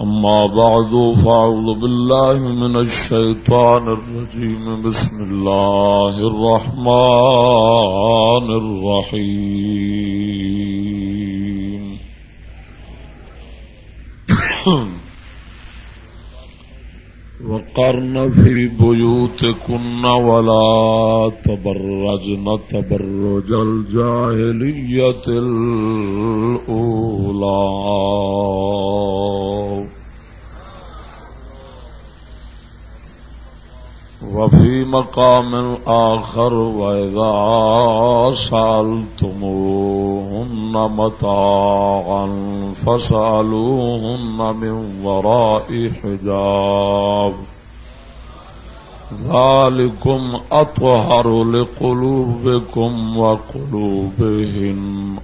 أما بعد، فأعوذ بالله من الشيطان الرجيم. بسم الله الرحمن الرحيم. وقرن في بيوتكن ولا تبرجن تبرج الجاهلية الأولى. وفي مقام آخر وإذا سألتموهن متاعا فسألوهن من وراء حجاب. ذلكم أطهر لقلوبكم وقلوبهم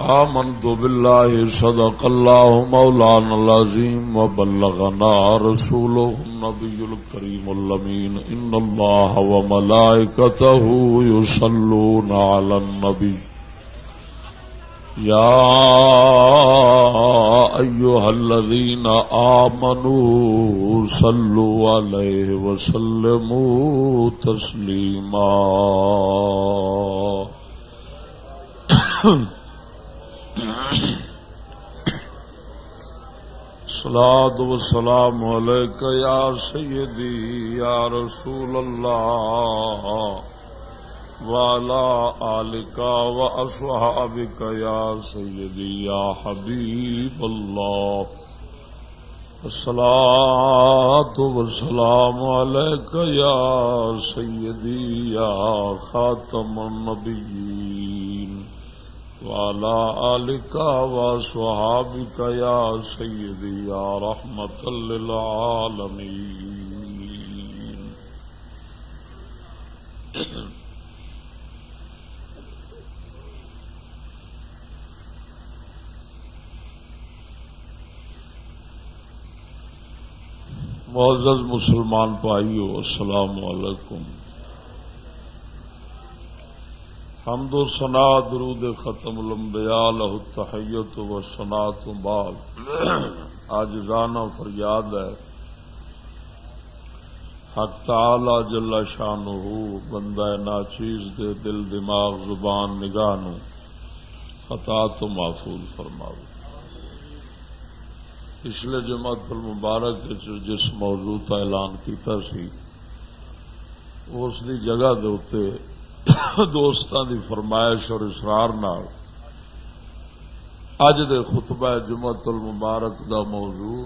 آمنت بالله صدق الله مولانا العظيم وبلغنا رسوله النبي الكريم اللمين إن الله وملائكته يصلون على النبي يا أيها الذين آمنوا صلوا عليه وسلموا تسليما سلاد و سلام یا سیدی یا رسول اللہ والا آلکا و اصحابک یا سیدی یا حبیب اللہ سلاد و سلام یا سیدی یا خاتم النبیین والا آلکا و سہابک یا سیدی یا رحمت للعالمین۔ معزز مسلمان پائیو السلام علیکم۔ حمد و سنا درود ختم الانبیاء لہ التحیت و سنا تو بعد۔ آج رانا فریاد ہے۔ حق تعالی جل شانہ بندہ ناچیز دے دل، دماغ، زبان، نگاہ نو خطا تو محفوظ فرماؤ پچھلے جماعت المبارک جس موضوع کا اعلان کیتا سی، اس دی جگہ دے دوستان دی فرمائش اور اسرار نال اج دے خطبہ جمعت المبارک دا موضوع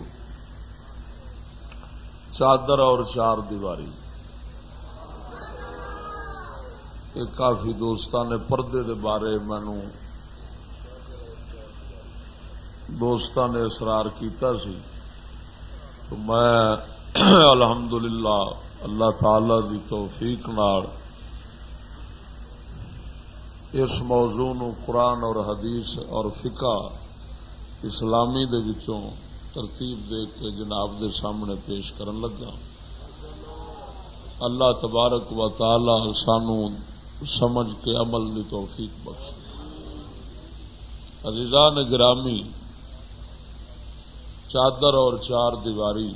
چادر اور چار دیواری۔ ایک کافی دوستان نے پردے دے بارے مینو دوستان نے اسرار کیتا سی۔ تو میں الحمدللہ اللہ تعالی دی توفیق نال اس موضوع نو قرآن اور حدیث اور فقہ اسلامی دے وچوں ترتیب دے کے جناب دے سامنے پیش کرن لگا۔ اللہ تبارک و تعالی سانو سمجھ کے عمل دی توفیق بخش۔ عزیزان گرامی، چادر اور چار دیواری۔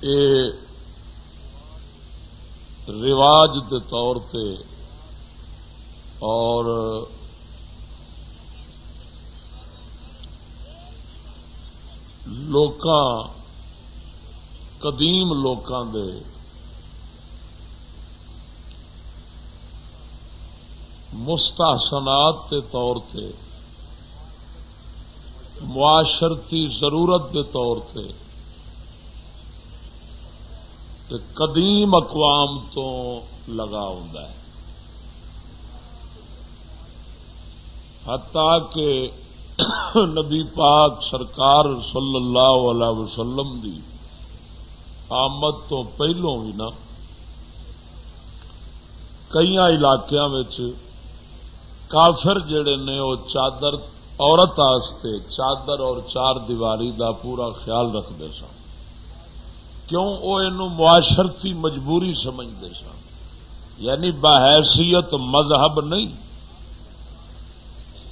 اے رواج کے طور پہ اور لوکاں قدیم لوکاں دے مستحسنات کے طور پہ معاشرتی ضرورت کے طور پہ قدیم اقوام تو لگا ہوں حتیٰ کہ نبی پاک سرکار صلی اللہ علیہ وسلم دی آمد تو پہلوں بھی نا کئی علاقوں کافر جڑے نے وہ چادر، عورت آستے چادر اور چار دیواری دا پورا خیال رکھتے سن۔ کیوں وہ معاشرتی مجبوری سمجھتے سن؟ یعنی بحیثیت مذہب نہیں۔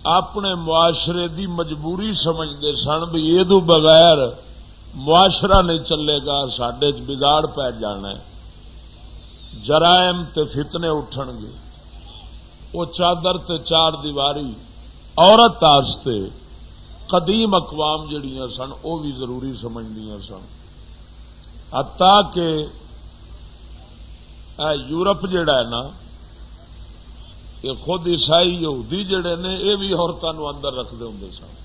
اپنے معاشرے دی مجبوری سمجھتے سن بھی یہ بغیر معاشرہ نہیں چلے گا سڈے بگاڑ پی جانا ہے۔ جرائم تے فتنے اٹھن گے۔ وہ چادر تے چار دیواری عورت آستے قدیم اقوام جڑیاں سن، وہ بھی ضروری سمجھدیا سن۔ حتا کہ یورپ جڑا ہے نا، یہ خود عیسائی یہودی جڑے نے، یہ بھی عورتوں اندر رکھتے ہوں سن۔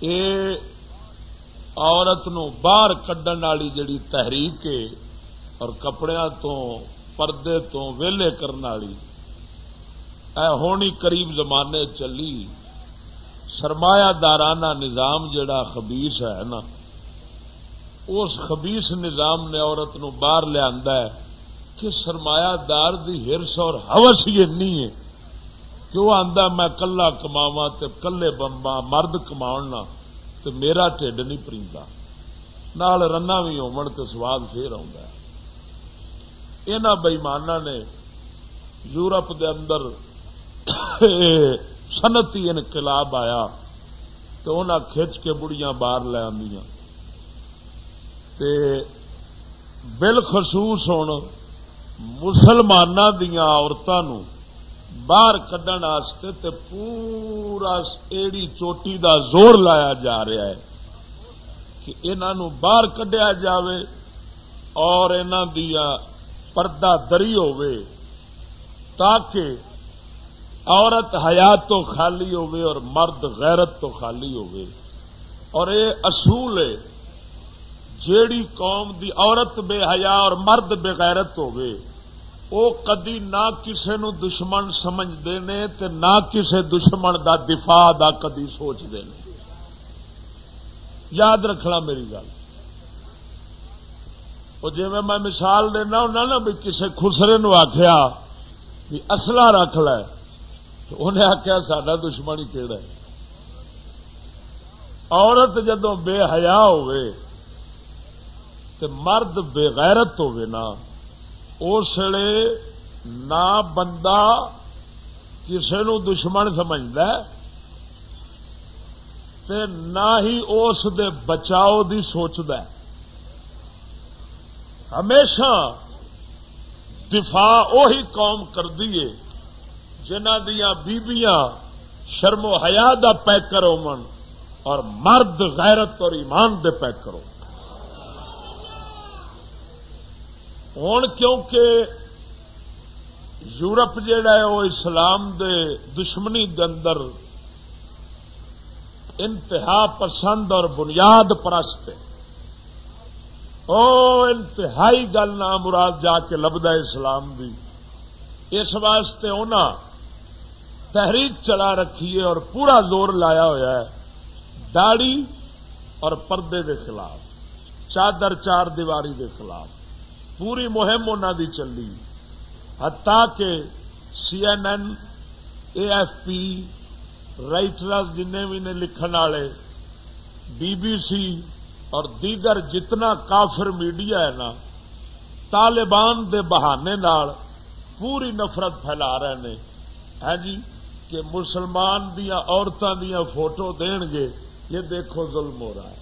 یہ عورت نو باہر کڈن والی جڑی تحریک ہے، اور کپڑے تو، پردے تو، ویلے کرنے والی، اے ہونی قریب زمانے چلی۔ سرمایہ دارانہ نظام جڑا خبیس ہے نا، اس خبیس نظام نے عورت نو باہر لیا ہے کہ سرمایہ دار دی ہرس اور ہوس ہی ہے۔ کہ وہ آدھا میں کلا کماوا تے کلے بمبا مرد کما تو میرا ٹھڈ نہیں پریندا۔ نال رنا بھی ہومن تو سواد پھر آ ان بئیمانہ نے یورپ دے اندر سنتی انقلاب آیا تو انہیں کھچ کے بڑیاں باہر لے آدی بالخصوص ہوں مسلمان دیا عورتوں باہر کڈن تے پورا ایڑی چوٹی دا زور لایا جا رہا ہے کہ انہوں باہر کڈیا جاوے اور انہوں دیا پردہ دری تاکہ عورت حیات تو خالی اور مرد غیرت تو خالی اور یہ اصول ہے، جیڑی قوم دی عورت بے حیا اور مرد بے غیرت وہ کدی نہ کسے نو دشمن سمجھتے ہیں نہ کسے دشمن دا دفاع دا کدی سوچتے ہیں یاد رکھنا میری گل۔ وہ جی میں مثال دینا ہونا نا بھی کسی خسرے نو آخیا بھی اصلا رکھ لے۔ انہیں آخیا سڈا دشمن ہی کہڑا ہے؟ عورت جدو بے حیا ہوئے مرد بے غیرت ہوئے نا، اس نہ بندہ کسی نو دشمن سمجھتا نہ ہی اس دے بچاؤ دی سوچتا ہے۔ ہمیشہ دفاع وہی قوم کر دیے جنہ دیا بیبیاں شرم و حیا دا پیکر ہو اور مرد غیرت اور ایمان دے پیکر ہو ہوں کیونکہ یورپ جہا ہے وہ اسلام دے دشمنی دے اندر انتہا پسند اور بنیاد پرست او انتہائی گل نہ مراد جا کے لبدا اسلام دی۔ اس واسطے انہاں تحریک چلا رکھی ہے اور پورا زور لایا ہوا ہے داڑی اور پردے دے خلاف، چادر چار دیواری دے خلاف، پوری مہم انہوں دی چلی، حتیٰ کہ C N N A F P Reuters جن بھی نے لکھن والے بی بی سی اور دیگر جتنا کافر میڈیا ہے نا، طالبان دے بہانے نال پوری نفرت پھیلا رہے ہیں۔ ہے جی؟ کہ مسلمان دیا عورتوں دیا فوٹو دین گے، یہ دیکھو ظلم ہو رہا ہے۔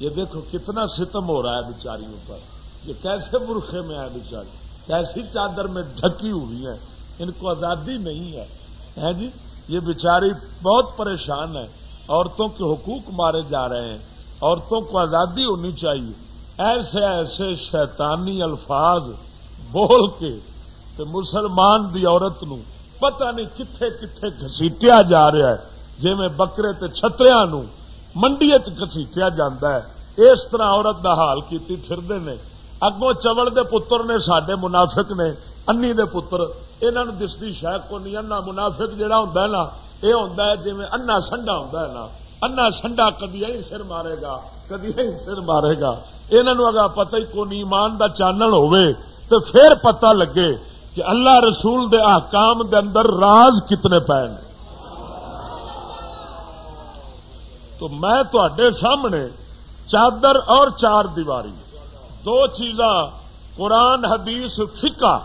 یہ دیکھو کتنا ستم ہو رہا ہے بیچاریوں پر۔ یہ کیسے برخے میں ہے بیچاری؟ کیسی چادر میں ڈھکی ہوئی ہے ان کو آزادی نہیں ہے۔ جی؟ یہ بیچاری بہت پریشان ہے عورتوں کے حقوق مارے جا رہے ہیں۔ عورتوں کو آزادی ہونی چاہیے۔ ایسے ایسے شیطانی الفاظ بول کے تو مسلمان دی عورت نو پتہ نہیں کتنے کتنے گسیٹیا جا رہا ہے۔ جی میں بکرے تے چھتریا منڈی چسیٹیا جا ہے۔ اس طرح عورت دا حال کیتی پھرتے نے۔ اگوں چوڑ دے پتر نے سڈے منافق نے، انی دے پتر انہوں دستی شاید کو نہیں انا منافق جہا ہوں نا یہ ہوں جی انا سنڈا ہوں نا۔ انا سنڈا کدی سر مارے گا، کدی سر مارے گا۔ انہوں اگر پتہ ہی کون ایمان دا چانن ہوئے تو پھر پتہ لگے کہ اللہ رسول دے احکام دے اندر راز کتنے پے تو میں تے سامنے چادر اور چار دیواری، دو چیزاں، قرآن، حدیث، فقہ،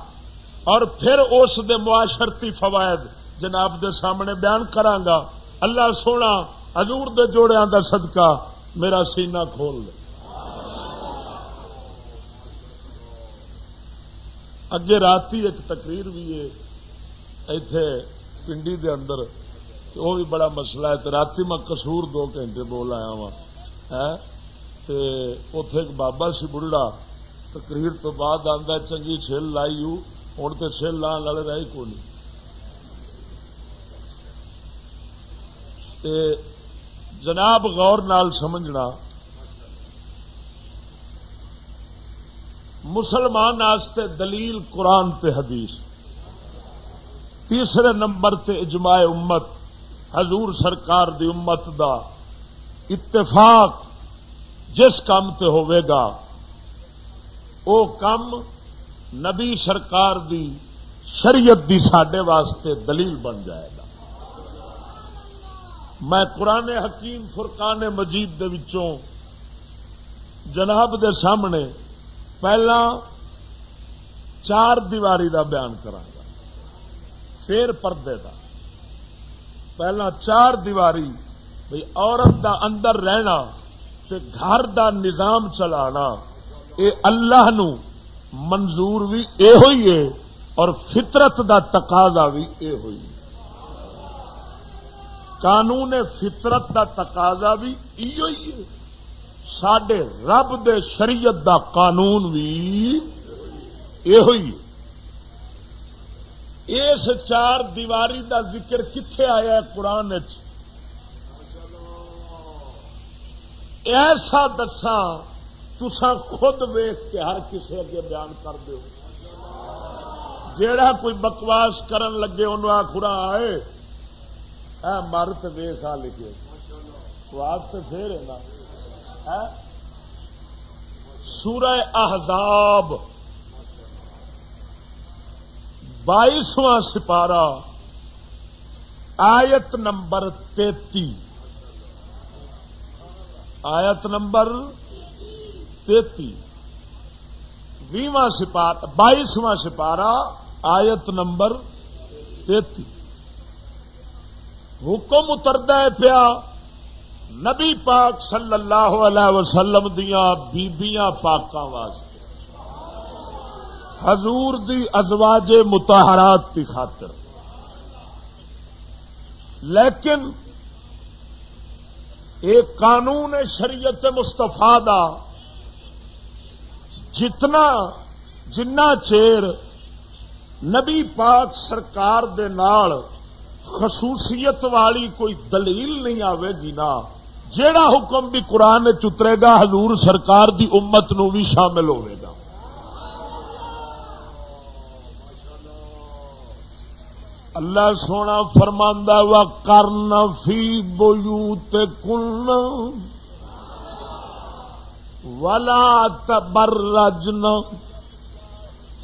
اور پھر اس دے معاشرتی فوائد جناب دے سامنے بیان کرانگا اللہ سونا، حضور دے جوڑیاں دا صدقہ میرا سینہ کھول دے۔ اگے راتی ایک تقریر بھی ہے ایتھے پنڈی دے اندر وہ بھی بڑا مسئلہ ہے رات میں کسور دو گھنٹے بول آیا ہاں۔ ہاں؟ وا اتے ایک بابا سی بڑھڑا، تقریر تو بعد آتا چنگی چھل لائی ہوں تو چھل لان والے رہی کو نہیں۔ جناب غور نال سمجھنا مسلمان آستے دلیل قرآن تے حدیث۔ تیسرے نمبر تے اجماع امت، حضور سرکار دی امت دا اتفاق جس کام تے ہوئے گا، او کم نبی سرکار دی شریعت دی ساڈے واسطے دلیل بن جائے گا۔ میں قرآن حکیم فرقان مجید دے وچوں جناب دے سامنے پہلا چار دیواری دا بیان کرا پھر پردے کا پہلا چار دیواری، بھئی عورت دا اندر رہنا تے گھر دا نظام چلانا، اے اللہ نو منظور بھی اے ہوئی ہے اور فطرت دا تقاضا بھی اے ہوئی ہے۔ قانون فطرت دا تقاضا بھی ہوئی ہے۔ سڈے رب دے شریعت دا قانون بھی یہ اس چار دیواری دا ذکر کتنے آیا قرآن ایسا دسا تسا خود ویخ کے ہر کسی اگے بیان کر دو جیڑا کوئی بکواس کرن لگے ان آخرا آئے۔ اے مرت ویخ آ لکھے۔ سواد تو پھر ہے نا۔ سورہ احزاب. بائیسواں سپارہ. آیت نمبر تیتی. آیت نمبر تیتی. ویواں سپارہ بائیسواں سپارہ، آیت نمبر تیتی. حکم اتردا پیا نبی پاک صلی اللہ علیہ وسلم دیا بیبیاں پاکاں واسطے۔ حضور دی ازواج متحرات کی خاطر۔ لیکن ایک قانون شریعت مستفا دا جتنا جنا چیر نبی پاک سرکار دے نال خصوصیت والی کوئی دلیل نہیں آئے گی نا، جیڑا حکم بھی قرآن چترے گا، حضور سرکار دی امت نو بھی شامل ہوئے گا۔ اللہ سونا فرماندہ و کرن فی بوت کن ولا تبرجن۔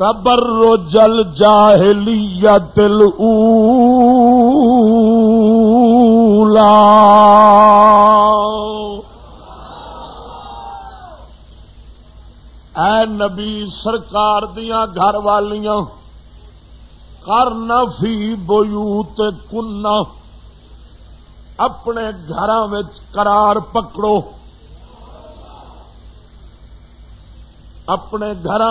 تبرج الجاہلیت الاولا۔ اے نبی سرکار دیاں گھر والیاں کرنا فی بوت کنا اپنے گھر قرار پکڑو۔ اپنے گھر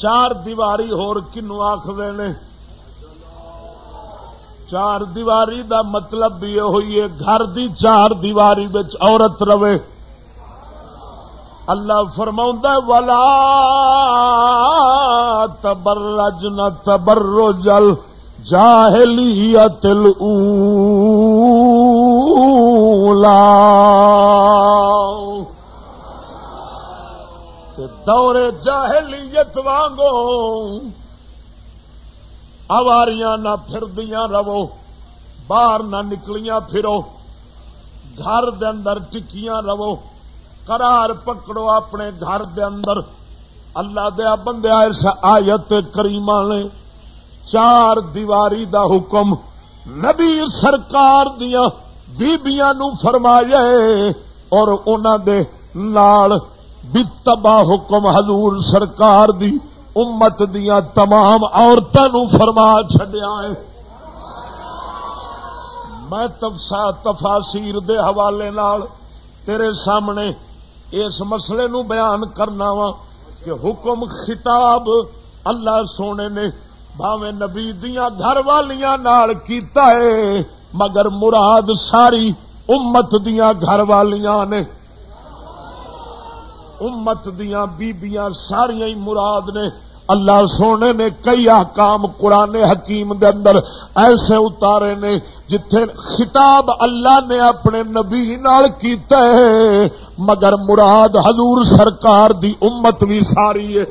چار دیواری ہور کنو آخر نے؟ چار دیواری دا مطلب بھی یہ ہوئی ہے، گھر دی چار دیواری عورت رہے۔ اللہ فرما والا تبرج نہ تبرو جل جاہلی تل مولا دورے جاہلیت وانگو اواریاں نہ پھردیاں رہو، باہر نہ نکلیاں پھرو، گھر دے اندر ٹکیاں رہو، قرار پکڑو اپنے گھر دے اندر۔ اللہ دیا بندے اس آیت کریمہ نے۔ چار دیواری دا حکم، نبی سرکار دیا بیبیاں نو فرمایا اور انہوں دے نال بتبا حکم حضور سرکار دی، امت دیا تمام عورتوں فرما چڈیا ہے۔ میں تفاسیر دے حوالے نال تیرے سامنے اس مسئلے نو بیان کرنا وا کہ حکم خطاب اللہ سونے نے بھاوے نبی دیا گھر والیاں نال کیتا ہے، مگر مراد ساری امت دیا گھر والیاں نے امت دیا بیبیاں ساریاں مراد نے اللہ سونے نے کئی احکام قرآن حکیم دے اندر ایسے اتارے نے جتھے خطاب اللہ نے اپنے نبی نال کیتا ہے، مگر مراد حضور سرکار دی امت بھی ساری ہے۔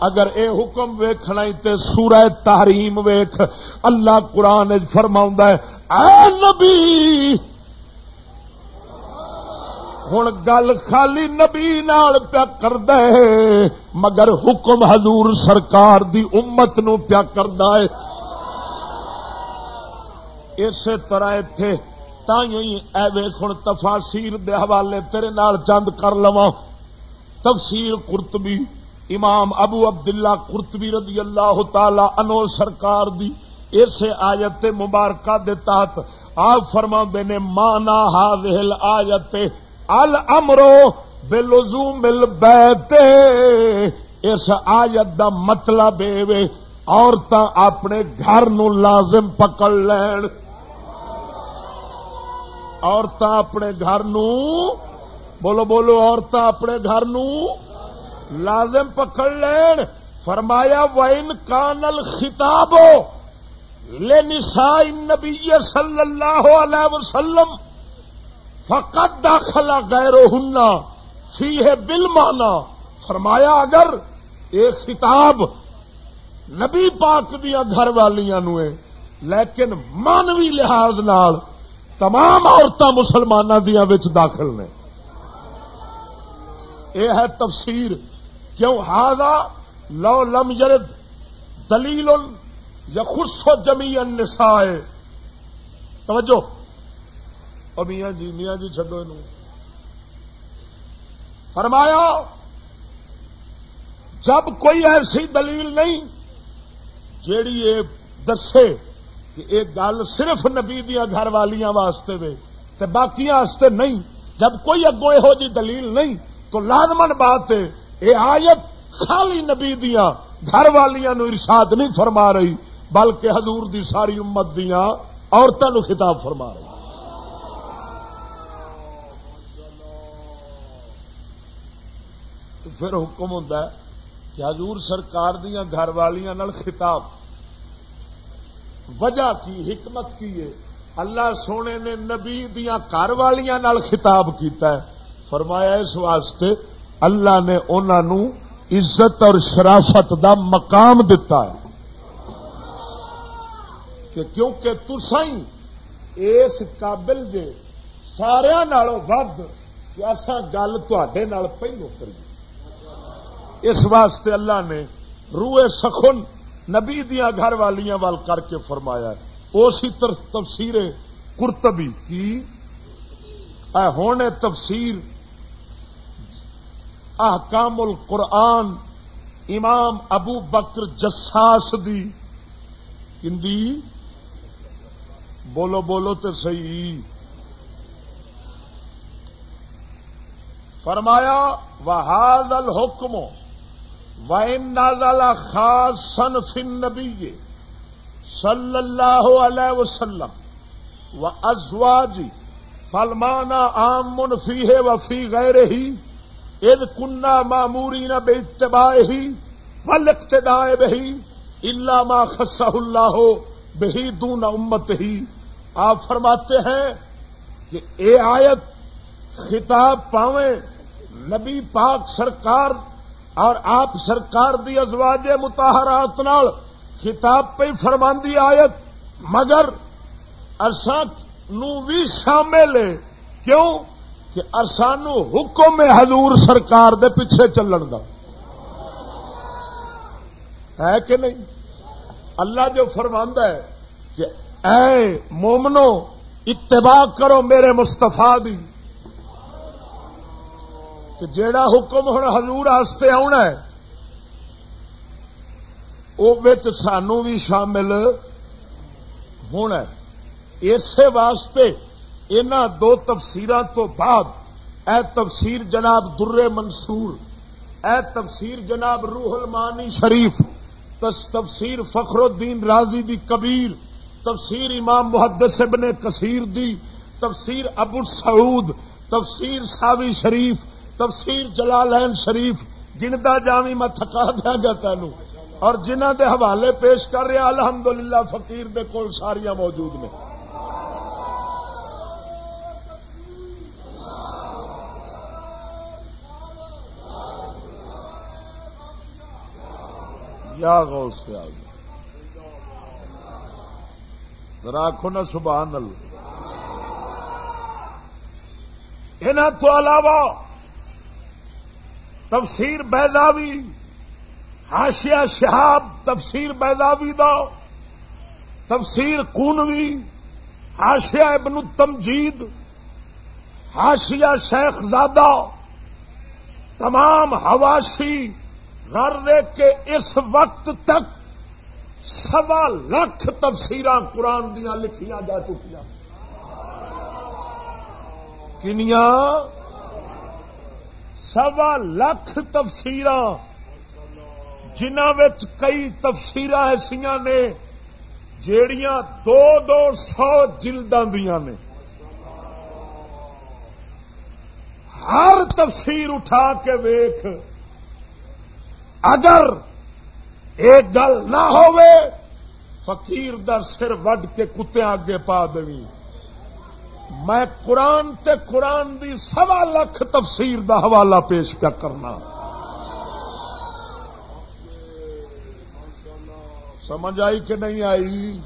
اگر اے حکم ویکھنا تے سورہ تحریم ویکھ، اللہ قرآن فرما ہے، اے نبی ہوں گل خالی نبی نال پیا کر دے مگر حکم حضور سرکار دی امت نو پیا کر ہے۔ اسی طرح اتے اے ویخن تفاصیر دے حوالے تیرے نال چند کر لوا تفسیر قرطبی، امام ابو عبداللہ قرطبی رضی اللہ تعالی انو سرکار دی اسے آیت مبارکہ دے تحت آپ فرما نے، مانا حاضر آیت المرو بلزو مل بیتے اس آیت دا مطلب اے عورتاں اپنے گھر نو لازم پکڑ لین۔ عورتاں اپنے گھر نو، بولو بولو، عورتاں اپنے گھر نو لازم پکڑ لین۔ فرمایا وائن کانل خطابو لے نسا نبی صلی اللہ علیہ وسلم۔ فقط داخلہ غیر ہننا فی ہے بل مانا فرمایا، اگر یہ خطاب نبی پاک دیا گھر والیاں نو لیکن مانوی لحاظ نال تمام عورتیں مسلمانوں دیا داخل نے۔ یہ ہے تفسیر، کیوں ہاضا لو لم یرد دلیل یا خوش و جمی نسائے توجہ اور میاں جی میاں جی چڈو فرمایا، جب کوئی ایسی دلیل نہیں جیڑی یہ دسے کہ ایک گل صرف نبی دیا گھر والیاں واسطے وے تے باقی واسطے نہیں، جب کوئی اگو یہو جی دلیل نہیں تو لازمن بات ہے یہ آیت خالی نبی دیا گھر والیاں نو ارشاد نہیں فرما رہی، بلکہ حضور دی ساری امت دیا عورتوں خطاب فرما رہی۔ پھر حکم ہوتا ہے کہ حضور سرکار دیا گھر والیاں خطاب۔ وجہ کی، حکمت کی ہے۔ اللہ سونے نے نبی دیا گھر والیاں خطاب کیتا ہے۔ فرمایا اس واسطے اللہ نے انہوں عزت اور شرافت دا مقام دتا ہے۔ کہ کیونکہ تسائی اس قابل جے سارا ود کہ اصا گل تے پہلو کریے۔ اس واسطے اللہ نے روئے سخن نبی دیا گھر والیاں وال کر کے فرمایا اسی تفسیر کرتبی کی۔ ہونے تفسیر احکام القرآن امام ابو بکر جساس دی۔ ہندی بولو بولو تو صحیح۔ فرمایا وہاز الحکموں وائن نازالا خاص سن فن نبی صلی اللہ علیہ وسلم و ازواجی فلمانا عام منفی ہے وفی غیر ہی اد کنا معموری نہ بے اتباع ہی ول اقتداء بہی اللہ ما خصہ اللہ بہی دون امت ہی آپ فرماتے ہیں کہ اے آیت خطاب پاویں نبی پاک سرکار اور آپ سرکار دی ازواج متحرات نال خطاب پہ فرماندی آیت، مگر ارسا نو بھی شامل ہے۔ کیوں؟ کہ ارسانو حکم حضور سرکار دے پیچھے چلن دا۔ ہے کہ نہیں؟ اللہ جو فرماندا ہے کہ اے مومنو، اتباع کرو میرے مستفا دی۔ کہ جیڑا حکم ہوں ہزور واسطے آنا ہے وہ سانو بھی شامل ہونا اسی واسطے ان دو تفسیر تو بعد، اے تفسیر جناب در منصور، اے تفسیر جناب روح المانی شریف تفسیر فخر الدین راضی دی کبیر، تفسیر امام محدث ابن کثیر دی، تفسیر ابو سعود، تفسیر ساوی شریف تفسیر جلالین شریف گندا جامی میں تھکا دیا گیا تینوں۔ اور جنہ دے حوالے پیش کر رہا الحمدللہ فقیر دے کول ساریاں موجود نے۔ یا غوث سے آگے آخو نا سبحان اللہ۔ ان تو علاوہ تفسیر بیزاوی ہاشیا شہاب تفسیر بیزاوی دا۔ تفسیر کونوی۔ ہاشیا ابن التمجید ہاشیا شیخ زادہ۔ تمام حواشی غر کے اس وقت تک سوا لاکھ تفسیر قرآن دیا لکھیا جا چکی کنیا سوا لاکھ تفسیر جنہ کئی تفسیر ایسا نے، جیڑیاں دو دو سو جلداں دیا نے۔ ہر تفسیر اٹھا کے ویخ اگر ایک گل نہ فقیر در سر وڈ کے کتے اگے پا دیں میں قرآن تے قرآن دی سوا لکھ تفسیر دا حوالہ پیش پیا کرنا۔ سمجھ آئی کہ نہیں آئی؟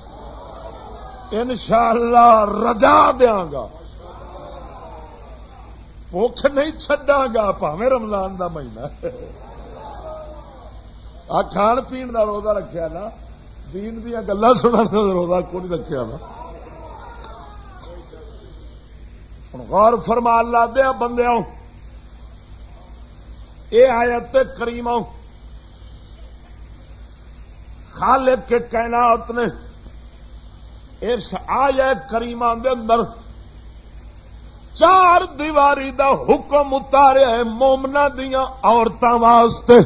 انشاءاللہ رجا دیا گا۔ بخ نہیں چڈا گا، پاویں رمضان دا مہینہ۔ آ کھان پی روزہ رکھا نا۔ دین دیا گلا سننے کا روزہ کو نہیں رکھا نا۔ غور فرما لا دیا بندے یہ آیت کریم خالق کے کائنات نے اس آیا کریم اندر چار دیواری دا حکم اتارے مومنا دیا عورتوں واسطے۔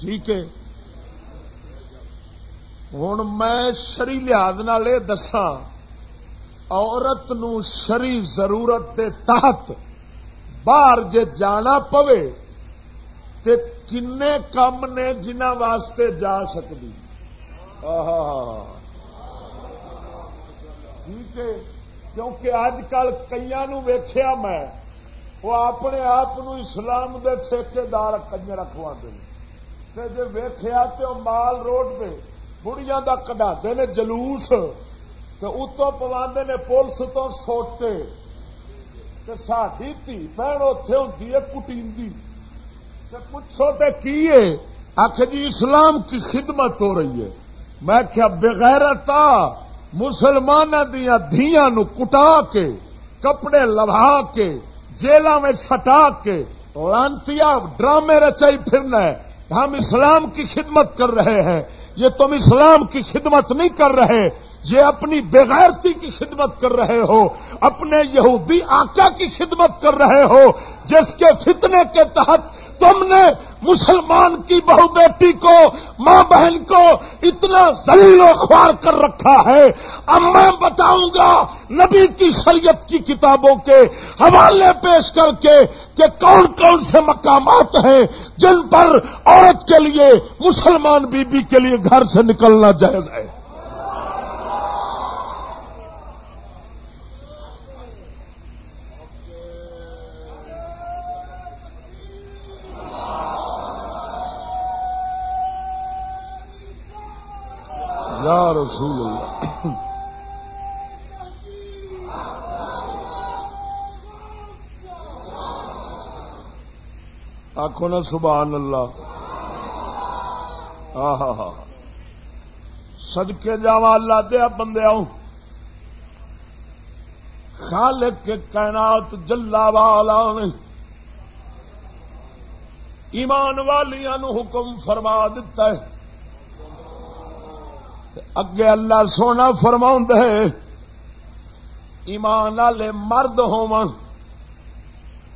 ٹھیک ہے۔ ہوں میں شری لحاظ یہ دسا عورت نو شری ضرورت کے تحت باہر جے جانا پوے تے کنے کم نے جنہ واسطے جا سکتی ٹھیک ہے، کیونکہ اج کل کئی ویخیا میں، وہ اپنے آپ اسلام دے ٹھیکے دار رکھوا دیں جی ویخیا تو مال روڈ دے بڑیا کا کٹا نے جلوس۔ تو اتوں پوا نے پولیس تو سوٹے۔ ساری دھی بہن اتے ہوتی ہے کٹی پوچھو تے کی آخ جی اسلام کی خدمت ہو رہی ہے۔ میں کیا بغیرتا مسلمان دیا دیا نو کٹا کے، کپڑے لوا کے جیل میں سٹا کے لانتی ڈرامے رچائی پھرنا ہے۔ ہم اسلام کی خدمت کر رہے ہیں۔ یہ تم اسلام کی خدمت نہیں کر رہے۔ یہ اپنی بغیرتی کی خدمت کر رہے ہو، اپنے یہودی آقا کی خدمت کر رہے ہو، جس کے فتنے کے تحت تم نے مسلمان کی بہو بیٹی کو، ماں بہن کو اتنا زلیل و خوار کر رکھا ہے۔ اب میں بتاؤں گا نبی کی شریعت کی کتابوں کے حوالے پیش کر کے کہ کون کون سے مقامات ہیں جن پر عورت کے لیے، مسلمان بی بی کے لیے گھر سے نکلنا جائز ہے۔ یا رسول اللہ۔ آخو نا سبحان اللہ۔ ہاں ہاں ہاں سدکے جا اللہ دیا بندے آؤ خالق کے کائنات جلا والا نے۔ ایمان والیا حکم فرما دیتا ہے۔ اگے اللہ سونا فرما ہے ایمان والے مرد ہو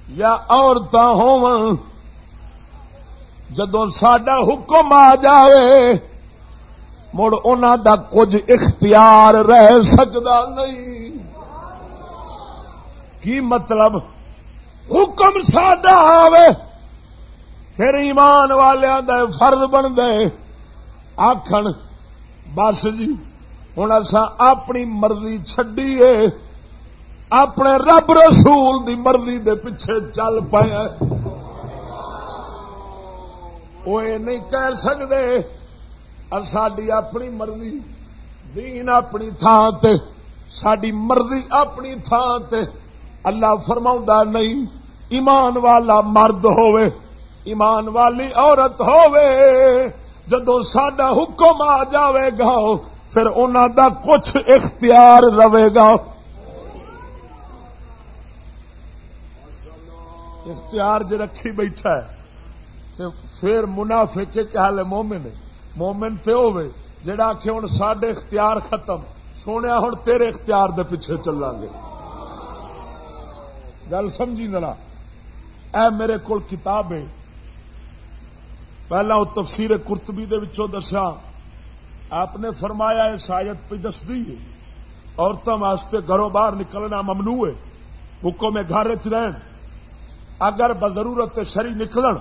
یا عورت ہو جدو سڈا حکم آ جائے مڑ ان دا کچھ اختیار رہ سکتا نہیں۔ کی مطلب؟ حکم ساڈا آوے، پھر ایمان والوں فرض بن دے آخر بس جی ہوں اصا اپنی مرضی چڈیے اپنے رب رسول دی مرضی دے پیچھے چل پائے وہ نہیں کہہ سکتے ساری اپنی مرضی، دین اپنی تھان تے۔ ساری مرضی اپنی تھان تے۔ اللہ فرما نہیں، ایمان والا مرد ہوئے ایمان والی عورت ہوے جدو سڈا حکم آ جاوے گا، پھر انہوں دا کچھ اختیار رہے گا۔ اختیار جو رکھی بیٹھا ہے تو پھر منافع کے حال مومن مومن تے ہوے جڑا کہ ہوں سڈے اختیار ختم سونے ہوں تیرے اختیار دے پیچھے چلا گے گل سمجھی ذرا۔ اے میرے کو کتاب ہے پہلا وہ تفسیر کرتبی دسا آپ نے فرمایا ہے شاید پہ دس دی عورتوں واسطے گھروں باہر نکلنا ممنوع ہے۔ حکم گھر چ رہن۔ اگر بضرورت شری نکلن،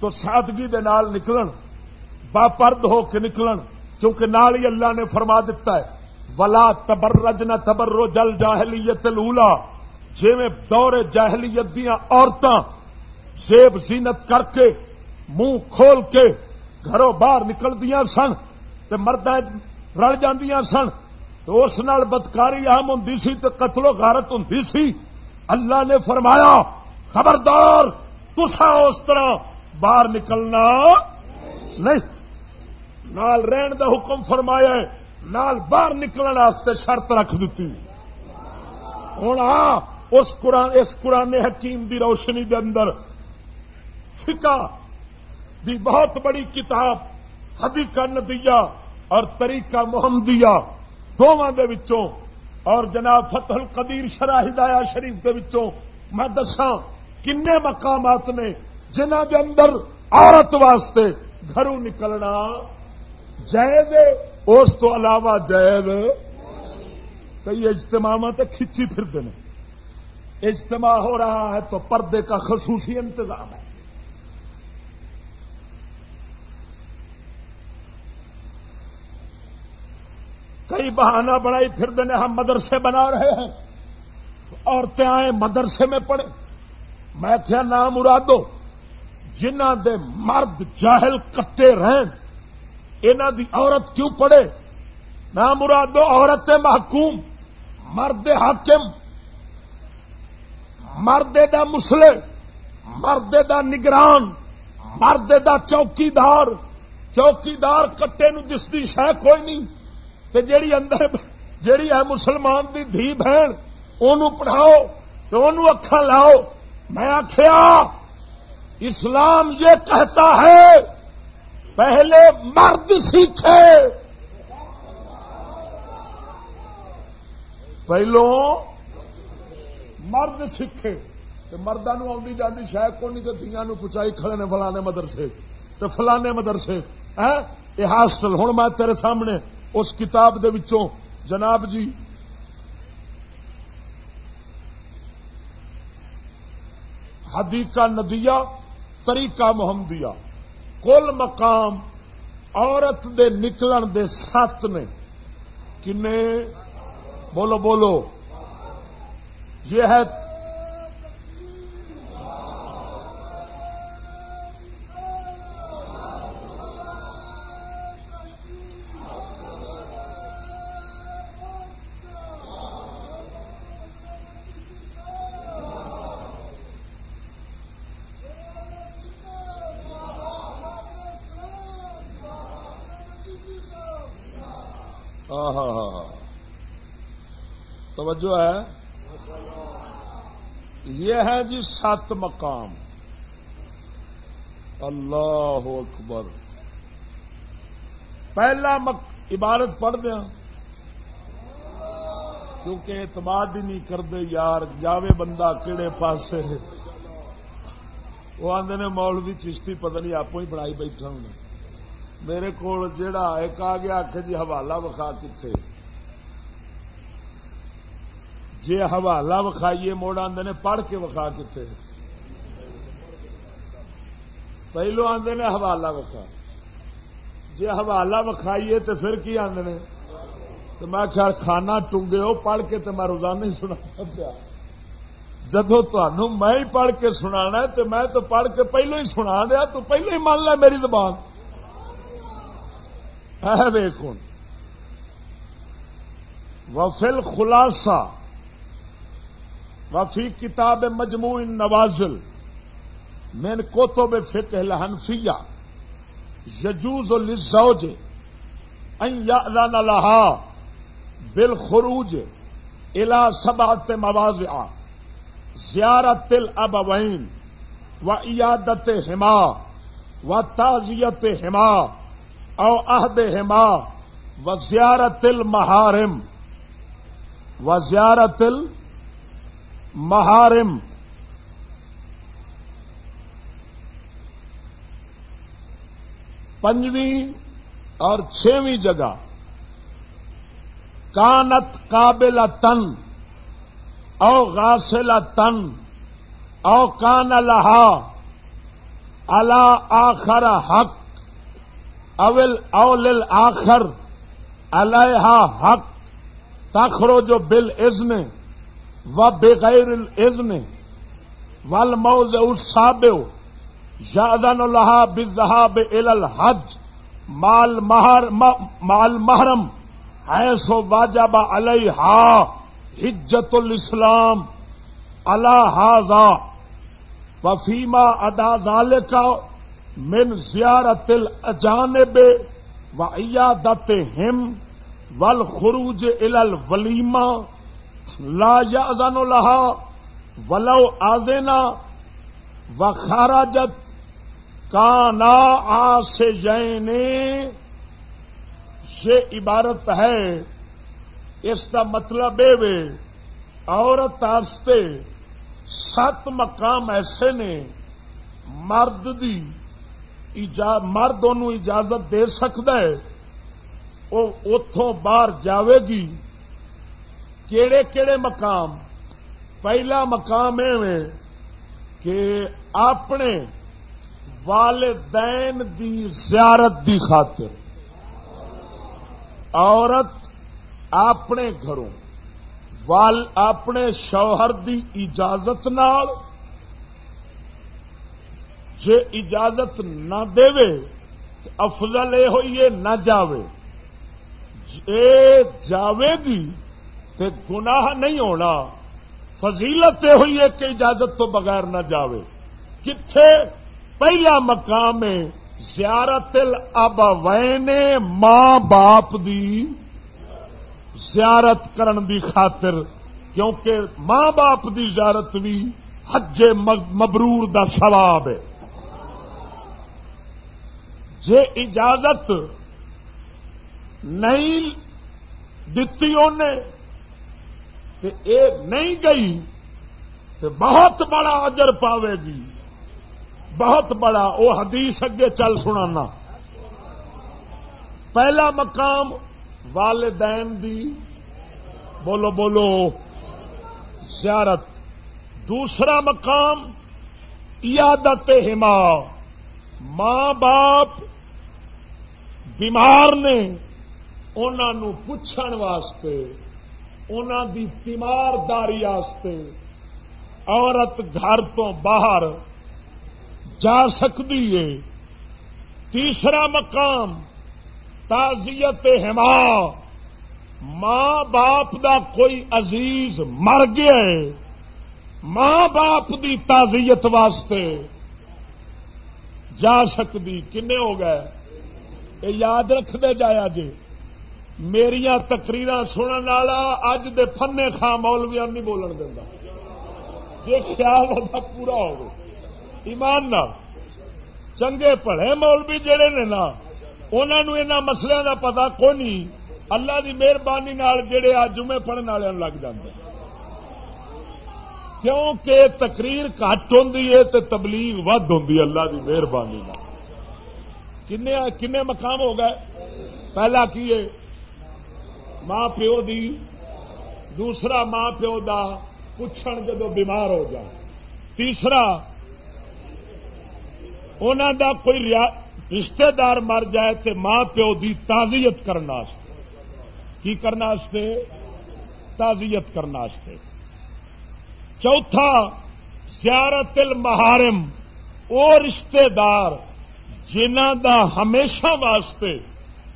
تو سادگی دے نال نکلن۔ با پرد ہو کے نکلن۔ کیونکہ نال ہی اللہ نے فرما دیتا ہے۔ ولا تبرج نہ تبرو جل جاہلیت لولا جی دور جاہلیت دیا عورتیں زیب زینت کر کے منہ کھول کے گھروں باہر نکل دیا سن تو مرد رل جاندیاں سن تو اس نال بدکاری آم ہوں سی تو قتل و غارت ہوں سی۔ اللہ نے فرمایا، خبردار تسا اس طرح باہر نکلنا نہیں۔ نال رہن دا حکم فرمایا نال باہر نکلنے واسطے شرط رکھ دیتی ہوں ہاں، آ اس قرآن اس قرآن حکیم دی روشنی دے اندر فکا دی بہت بڑی کتاب ہدی کا ندیا اور طریقہ محمدیہ دونوں دے وچوں اور جناب فتح القدیر شرح ہدایا شریف دے وچوں میں دسا کن مقامات نے جنہ دے اندر عورت واسطے گھروں نکلنا جائز اس تو علاوہ جائز کئی اجتماع تو کھچی پھرتے ہیں اجتماع ہو رہا ہے تو پردے کا خصوصی انتظام ہے۔ کئی بہانہ بنائی، پھر دینے ہم مدرسے بنا رہے ہیں۔ عورتیں آئیں مدرسے میں پڑے میں کیا نام ارادو جنہ دے مرد جاہل کٹے رہن انہ دی عورت کیوں پڑے نام مرادو، عورت محکوم، مرد حاکم۔ مرد دا مسلے، مرد دا نگران، مرد دا چوکیدار۔ چوکیدار کٹے نو دستی شہ کوئی نہیں۔ تے جیڑی اندر جیڑی ہے مسلمان دی دھی بہن انہوں پڑھاؤ تو انہوں اکھا لاؤ۔ میں آخیا اسلام یہ کہتا ہے، پہلے مرد سیکھے۔ پہلو مرد سیکھے۔ مردوں آدھی جاتی شاید کو نہیں تو دیا پچائی کھڑے نے فلانے مدرسے تو فلانے مدرسے۔ ہاں، یہ ہاسٹل ہوں میں تیرے سامنے اس کتاب دے وچوں، جناب جی حدیقہ ندیا طریقہ محمدیہ، کل مقام عورت دے نکلن دے سات نے۔ کنے؟ بولو بولو۔ یہ ہے ہاں، ہاں، ہاں، توجہ ہے۔ یہ ہے جی سات مقام۔ اللہ اکبر۔ پہلا عبارت پڑھ دیا۔ کیونکہ اعتماد ہی نہیں کرتے، یار، جاوے بندہ کہڑے پاسے۔ وہ آدھے نے مولوی چشتی پتہ نہیں، آپ ہی بنائی بیٹھا ہوں میرے کو جڑا ایک آ گیا آخ جی حوالہ وکھا کتنے جی حوالہ وکھائیے موڑ آدھے نے پڑھ کے وکھا کتنے پہلو آدھے نے حوالہ وکھا۔ جی حوالہ وکھائیے تو پھر کی آدھے نے؟ تو میں خیال کھانا ٹونگے ہو، پڑھ کے تو میں روزانہ ہی سنا پیا۔ جدو تنوع میں ہی پڑھ کے سنا تو میں تو پڑھ کے پہلو ہی سنا دیا، تو پہلو ہی مان لیا میری زبان۔ ہے ویخ وفل خلاصہ وفی کتاب مجموع نوازل مین کوتو بے فکر لہنفیا یجوز للزوج ان یعلن لها بالخروج الى سبعت مواضع۔ زیارت الابوین و عیادت ہما و تعزیت ہما۔ او عہد ہما و زیارت المحارم و زیارت المحارم پنجویں اور چھویں جگہ، کانت قابل تن او غاسل تن او کان لہا اللہ آخر حق۔ اول اول آخر علیہ حق تخرو جو بل ازن و بغیر الزن ول موز اساب یادن اللہ بذہاب ال الحج، مال مہر مال محرم ہے سو واجب علیہ حجت الاسلام اللہ حاضا وفیما ادا ذالکا من زیارت الاجانب و عیادت ہم والخروج الى الولیما لا یعزن لها ولو آذنا و خارجت کانا آ یہ عبارت ہے۔ اس کا مطلب یہ عورت آستے سات مقام ایسے نے، مرد دی مرد ان اجازت دے سکتا ہے۔ وہ اتوں باہر جاوے گی۔ کیڑے کیڑے مقام؟ پہلا مقام ایویں کہ اپنے والدین دی زیارت دی خاطر۔ عورت اپنے گھروں، وال اپنے شوہر دی اجازت نال جے اجازت نہ دے افضل یہ ہوئی نہ جاوے۔ جے جاوے گی تے گناہ نہیں ہونا۔ فضیلت یہ ہوئی ہے کہ اجازت تو بغیر نہ جاوے۔ کتھے؟ پہلا مقام ہے زیارت اب ماں باپ دی زیارت کرن دی خاطر، کیونکہ ماں باپ دی زیارت بھی حج مبرور دا ثواب ہے جے اجازت نہیں دتی اے نہیں گئی تو بہت بڑا اجر پاوے گی۔ بہت بڑا وہ حدیث اگے چل سنانا۔ پہلا مقام والدین دی، بولو بولو، زیارت۔ دوسرا مقام، عیادت ہما۔ ماں باپ بیمار نے انہوں پوچھن واسطے انہوں دی تیمارداری عورت گھر تو باہر جا سکتی ہے۔ تیسرا مقام تازیت ہما۔ ماں باپ دا کوئی عزیز مر گیا ہے، ماں باپ دی تعزیت واسطے جا سکتی۔ کنے ہو گئے؟ یہ یاد رکھتے جایا جی۔ میری تقریر سننے والا اج دے فنے خان مولویا نہیں بولن دینا جی خیال ہوتا پورا ہو ایمان نہ چنگے پڑے مولوی جڑے نے نا انہوں نے مسلے کا پتا کوئی نہیں اللہ کی مہربانی جڑے آ جمے پڑھنے والے لگ جاتے کیونکہ تقریر گٹ ہوں تو تبلیغ ود ہوں اللہ کی مہربانی کنے مقام ہو گئے؟ پہلا کی ہے؟ ماں پیو دی، دوسرا ماں پیو دا پوچھن جدو بیمار ہو جائے۔ تیسرا انہوں دا کوئی رشتہ دار مر جائے تو ماں پیو دی تعزیت کرنا کی کرنا تعزیت کرنا چوتھا، زیارت المحارم، او رشتہ دار جنہ دا ہمیشہ واسطے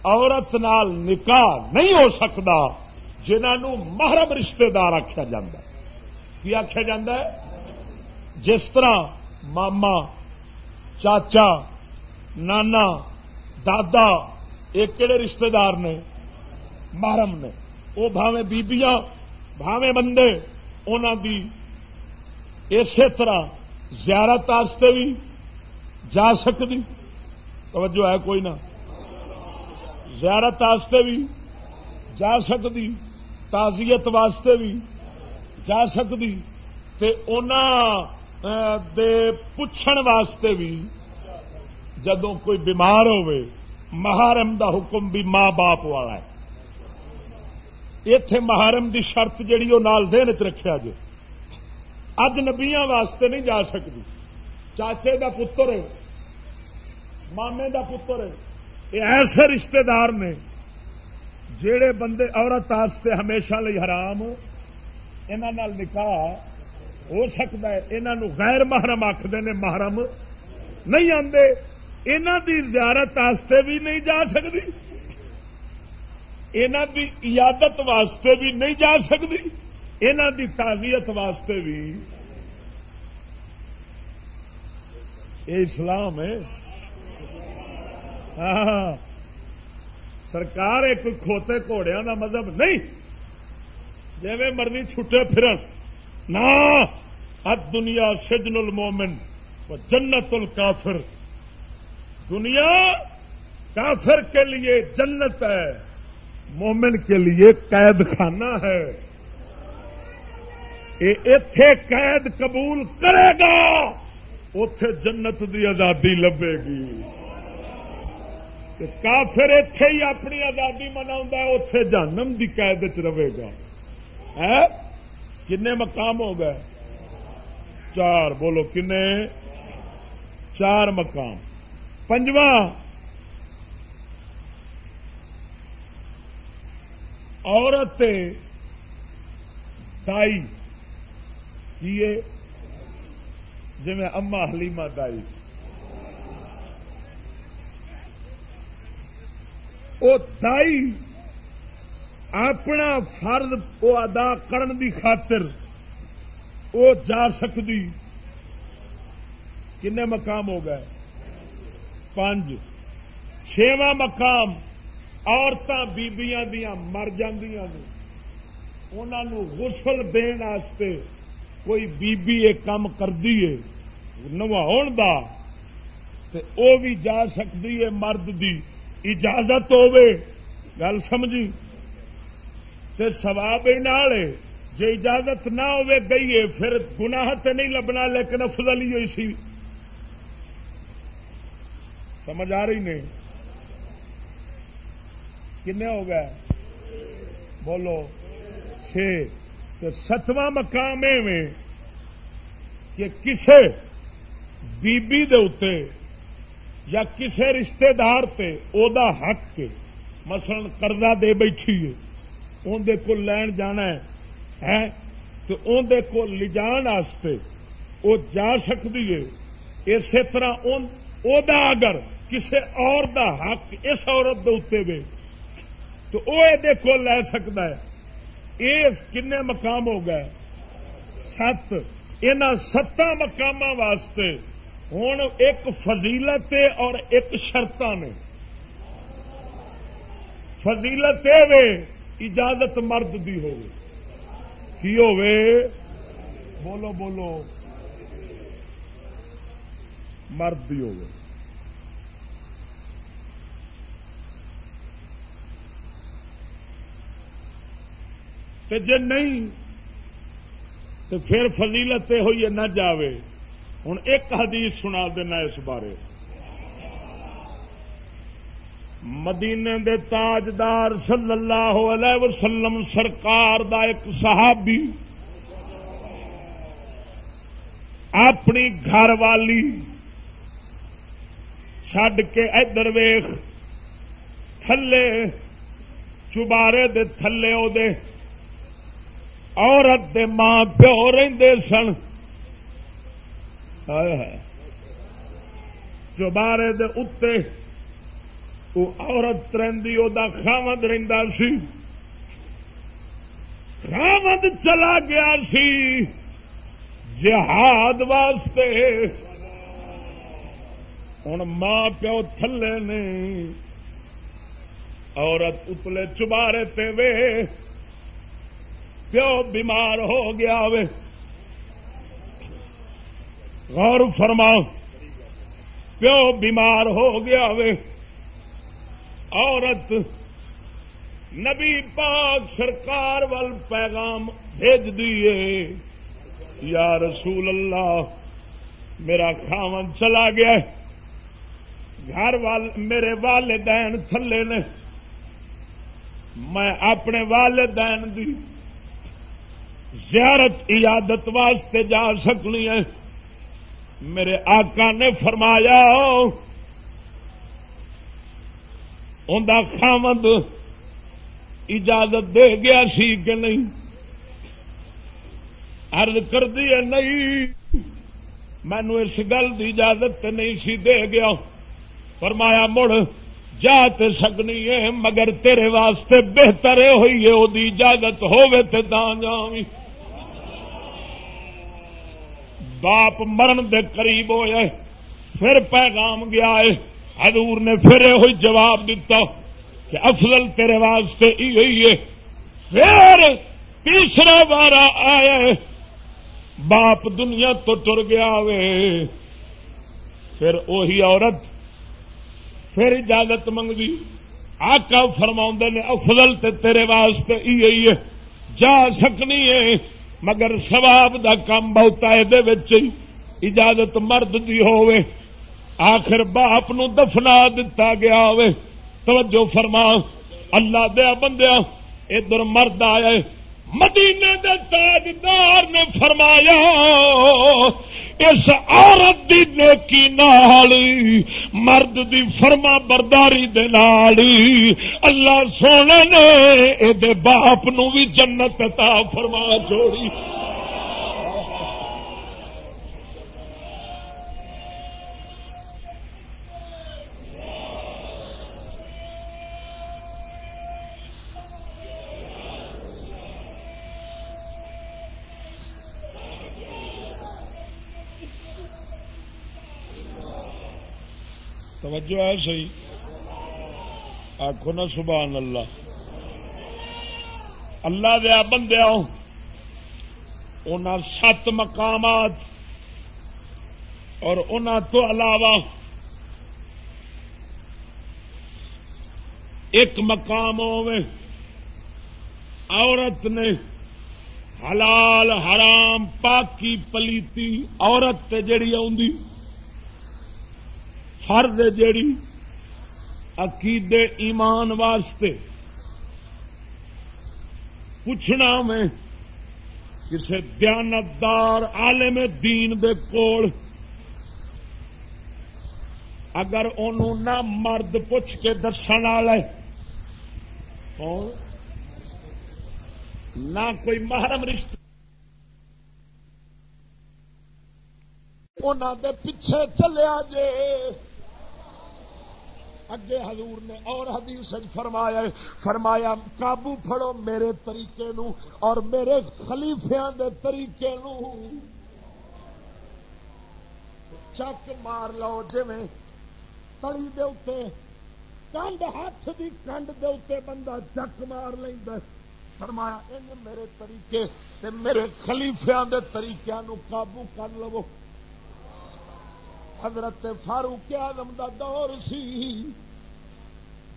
عورت نال نکاح نہیں ہو سکتا جنہوں محرم رشتہ دار آخیا جا کی آخیا جا جس طرح ماما، چاچا، نانا، دادا یہ کہڑے رشتہ دار نے، محرم نے وہ بھاوے بیبیاں بھاوے بندے انہوں دی اسی طرح زیارت بھی جا سکتی توجہ ہے کوئی نہ۔ زیارت واسطے بھی جا سکتی تازیت واسطے بھی جا سکتی دے پوچھن واسطے بھی جدو کوئی بیمار ہوئے محارم دا حکم بھی ماں باپ والا ہے۔ اتے محارم دی شرط جیڑی وہ نال ذہن چ رکھا جی اج نبیا واسطے نہیں جا سکتی۔ چاچے دا پتر ہے مامے دا پتر ہے۔ یہ ایسے رشتے دار نے جڑے بندے عورت واسطے ہمیشہ لی حرام انہوں نکاح ہو سکتا ہے۔ انہوں غیر محرم آخر نے محرم نہیں آتے انہوں دی زیارت واسطے بھی نہیں جا سکتی انہوں دی عیادت واسطے بھی نہیں جا سکتی انہوں دی تعزیت واسطے بھی۔ یہ اسلام ہے۔ ہاں۔ سرکار ایک کھوتے گھوڑیا کا مذہب نہیں۔ جی مرضی چھٹے پھرن۔ نہ۔ دنیا سجن المومن جنت الکافر۔ دنیا کافر کے لیے جنت ہے۔ مومن کے لیے قید خانہ ہے اتے قید قبول کرے گا اتے جنت دی آزادی لبے گی۔ کافر اتے ہی اپنی آزادی منا اتے جانم کی قید چ رہے گا۔ کن مقام ہو گئے؟ چار، بولو کن چار مقام۔ پنجواں۔ عورت دائی۔ کیے؟ جی اما حلیمہ دائی۔ وہ دائی اپنا فرد وہ ادا کرن دی خاطر وہ جا سکتی کن مقام ہو گئے؟ پانچ۔ چھواں مقام عورتوں بیبیاں دیا مر غسل دن کوئی بیبی یہ کام کردی ہے نوا بھی جا سکتی ہے مرد دی۔ اجازت ہوے گل سمجھی؟ تے سواب ہی جی اجازت نہ ہوے گئی ہے پھر گناہ تے نہیں لبنا، لیکن افضل ہی ہوئی سی۔ سمجھ آ رہی نے کن ہو گئے؟ بولو، چھ۔ ستواں مقام میں کہ کسے بی بی دے اتے یا کسے رشتے دار پہ او دا حق کے مثلا قرضہ دے بیٹھی ہے اندر کو لین جانا ہے ہے تو اندر کو لجان آستے وہ جا سکتی ہے۔ اسی طرح او دا اگر کسے اور دا حق اس عورت دے اتنے وے، تو وہ یہ کو لے سکتا ہے۔ یہ کن مقام ہو گئے؟ سات ان ستاں مقام واسطے ہوں ایک فضیلت اور ایک شرط نے۔ فضیلت اجازت مرد دی ہو بولو بولو۔ مرد دی ہو جی نہیں تو پھر فضیلت ہوئی نہ جاوے۔ ہوں ایک حدیث سنا دینا اس بارے۔ مدینے دے تاجدار صلی اللہ علیہ وسلم سرکار دا ایک صحابی اپنی گھر والی چڈ کے ادھر ویخ تھلے، چبارے دے تھلے او دے عورت دے ماں پیو رہندے سن۔ چبارے دے اتے وہ عورت رہی وہ خامد رہتا سی۔ خامد چلا گیا سی۔ جہاد واسطے۔ ہوں ماں پیو تھلے نے۔ عورت اتلے چبارے تے وے۔ پیو بیمار ہو گیا وے۔ غور فرما پیو بیمار ہو گیا وے۔ عورت نبی پاک سرکار وال پیغام بھیج دیے یا رسول اللہ، میرا کھاون چلا گیا۔ گھر وال، میرے والدین تھلے نے۔ میں اپنے والدین دی زیارت عیادت واسطے جا سکنی ہے میرے آقا نے فرمایا انہ خامد اجازت دے گیا سی کہ نہیں؟ ارد کر دی نہیں۔ مینو اس گل کی اجازت نہیں سی، دے گیا۔ فرمایا، مڑ جا تے سکنی ہے، مگر تیرے واسطے بہتر ہوئی ہے وہ اجازت ہوے تے جاوی باپ مرن دے قریب ہوئے۔ پھر پیغام گیا ہے حضور نے پھر یہ جواب دیتا کہ افضل تیرے واسطے ہوئی ہے پھر تیسرا بارہ آیا باپ دنیا تو ٹر گیا وے۔ پھر وہی عورت پھر اجازت منگی۔ آقا فرما نے افضل تے تیرے واسطے ہے جا سکنی ہے مگر سواب دا کام بہتا ہے اجازت مرد دی ہوئے آخر باپ نو دفنا دتا گیا ہوئے توجہ فرما۔ اللہ دیا بندیا، ادھر مرد آئے مدینے دے تاجدار نے فرمایا، اس عورت دی نیکی نال، مرد دی فرما برداری دے نال، اللہ سونے نے، اے باپ نو بھی جنت تا فرما چھوڑی۔ توجہ ہے صحیح؟ آخو نا سبحان اللہ۔ اللہ دیا بندیا ان سات مقامات اور ان تو علاوہ ایک مقام ہوے عورت نے حلال حرام پاکی پلیتی عورت جڑی آ فرد جیڑی عقیدے ایمان واسطے پوچھنا میں کسی دیانتدار عالم دین دے کول اگر انہوں نہ مرد پوچھ کے دس نہ کوئی محرم رشتہ۔ انہوں دے پیچھے چلیا جے۔ اگے حضور نے اور حدیث فرمایا فرمایا، قابو پھڑو میرے طریقے نو اور میرے خلیفیا دے طریقے نو۔ چک مار لو جی تلی دے کنڈ ہاتھ کی کنڈ دے اتنے بندہ چک مار لینا فرمایا، ان میرے طریقے تے میرے خلیفیا دے طریقے نو قابو کر لو۔ حضرت فاروق آدم دا دور سی۔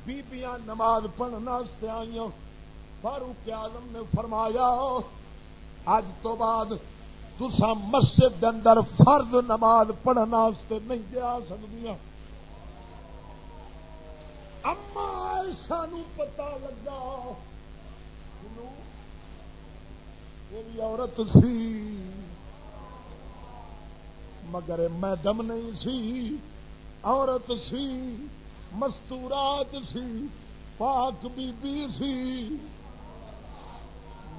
بیبیاں نماز پڑھنے آئی فاروق آدم نے فرمایا اج تو بعد تسا مسجد دے اندر فرد نماز پڑھنے نہیں جا سکتی اما ایسا پتا لگا عورت سی۔ مگر میڈم نہیں سی، عورت سی، مستورات سی، پاک بی بی سی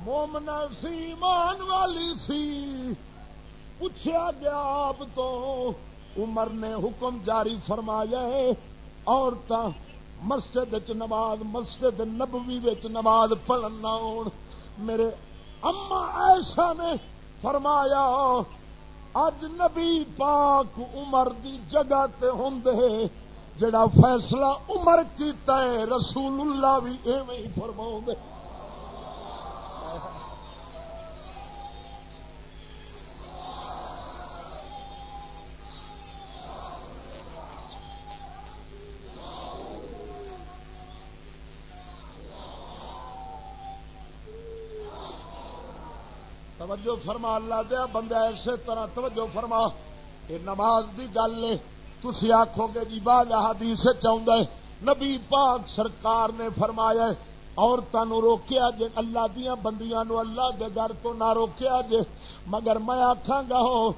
مومنا سی مان والی سی۔ پوچھا گیا آپ تو، عمر نے حکم جاری فرمایا عورتیں مسجد چ نماز، مسجد نبوی نماز پڑھنا میرے اما ایسا نے فرمایا اج نبی پاک عمر دی جگہ تے ہوں جڑا فیصلہ عمر کیتا ہے، رسول اللہ بھی ایویں فرماؤں توجہ فرما، اللہ دیا بندہ اسی طرح توجہ فرما۔ یہ نماز دی گل تھی آخو گے جی بعد حدیث چاہتا ہے، نبی پاک سرکار نے فرمایا عورتوں روکیا جے، اللہ دیا بندیاں نو اللہ دے گھر تو نہ روکیا جے۔ مگر میں آخا گا ہو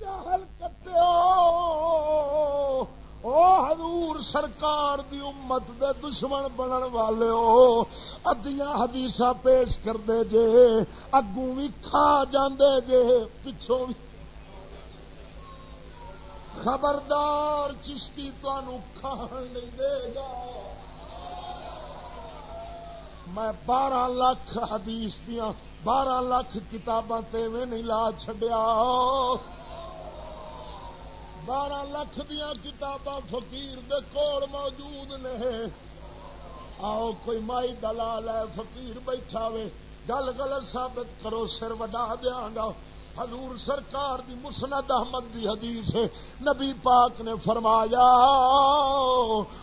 جہل کٹو او حضور سرکار دی امت دے دشمن بنن والے ہو، ادیاں حدیث پیش کر دے جے، اگوں بھی کھا جاندے جے، پچھوں بھی خبردار چشتی تنوع کھان نہیں دے گا۔ میں بارہ لاکھ حدیث دیا بارہ لاکھ کتاباں تے نہیں لا چڈیا بارہ لکھ دیا کتاباں فقیر دے کول موجود نے۔ آؤ کوئی مائی دلال ہے، فقیر بیٹھا وے گل غلط ثابت کرو، سر وڈا دیا گا حضور سرکار دی مسند احمد دی حدیث نبی پاک نے فرمایا،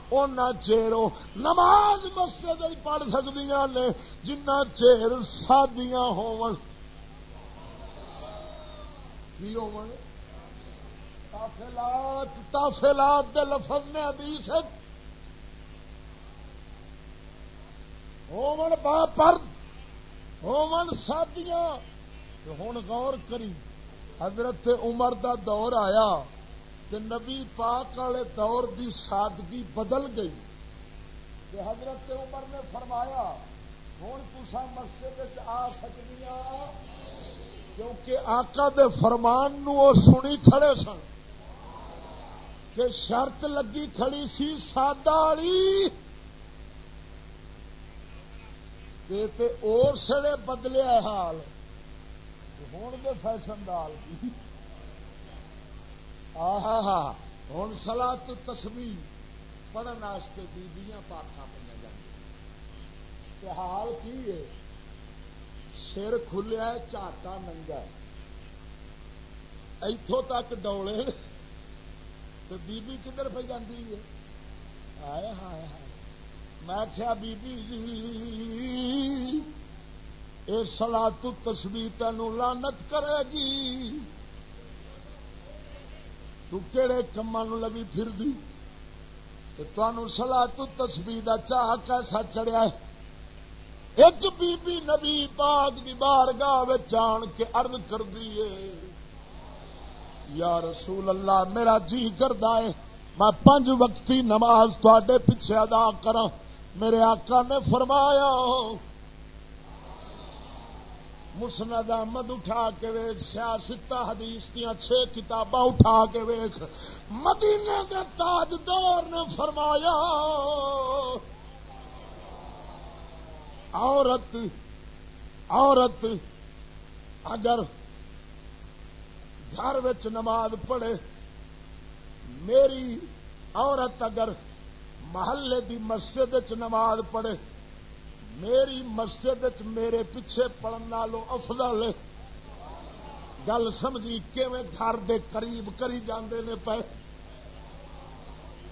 اونا چیرو نماز مسجد ہی پڑھ سکتی نے، جنہ چیر سادیاں ہون۔ کی ہون؟ تافلات تافلات دے لفظ نے حدیث ہومن با پر ہومن سادیاں۔ ہوں غور کری، حضرت عمر دا دور آیا تے نبی پاک والے دور دی سادگی بدل گئی۔ تے حضرت عمر نے فرمایا ہوں تسا مسجد آ سکتی کیونکہ آقا دے فرمان نو وہ سنی کھڑے سن۔ کہ شرط لگی کھڑی سی سادہ والی۔ اور سڑے بدلیا حال۔ ہوں گے فیشن دال آہا ہا۔ ہوں سلا تو تصویر پڑھنے بیبیاں پاکا پہ جی حال کی ہے؟ سر کھلیا چاٹا ننگا اتوں تک ڈولے تو بی بی کدھر پہ جاتی ہے؟ آئے ہائے ہائے میں کیا بی بی جی یہ سلا تو تصویر تین لانت کرے گی۔ تو کہڑے کما لگی پھر دی تمہوں سلا تو تصویر کا چاہ کیسا چڑھیا ہے؟ ایک بی بی نبی پاک دی بار گاہ آن کے ارد کر دیے یا رسول اللہ، میرا جی کرتا ہے، میں پنج وقتی نماز تے پیچھے ادا کرا میرے آقا نے فرمایا، مسند احمد اٹھا کے ویخ سیاستہ حدیث دیا چھ کتاباں اٹھا کے ویخ مدینے کے تاج دور نے فرمایا، عورت عورت، اگر گھر نماز پڑھے، میری عورت اگر محلے دی مسجد نماز پڑھے، میری مسجد میرے پیچھے پڑھن والوں افضل گل سمجھی گھر دے قریب کری جاندے نے پے؟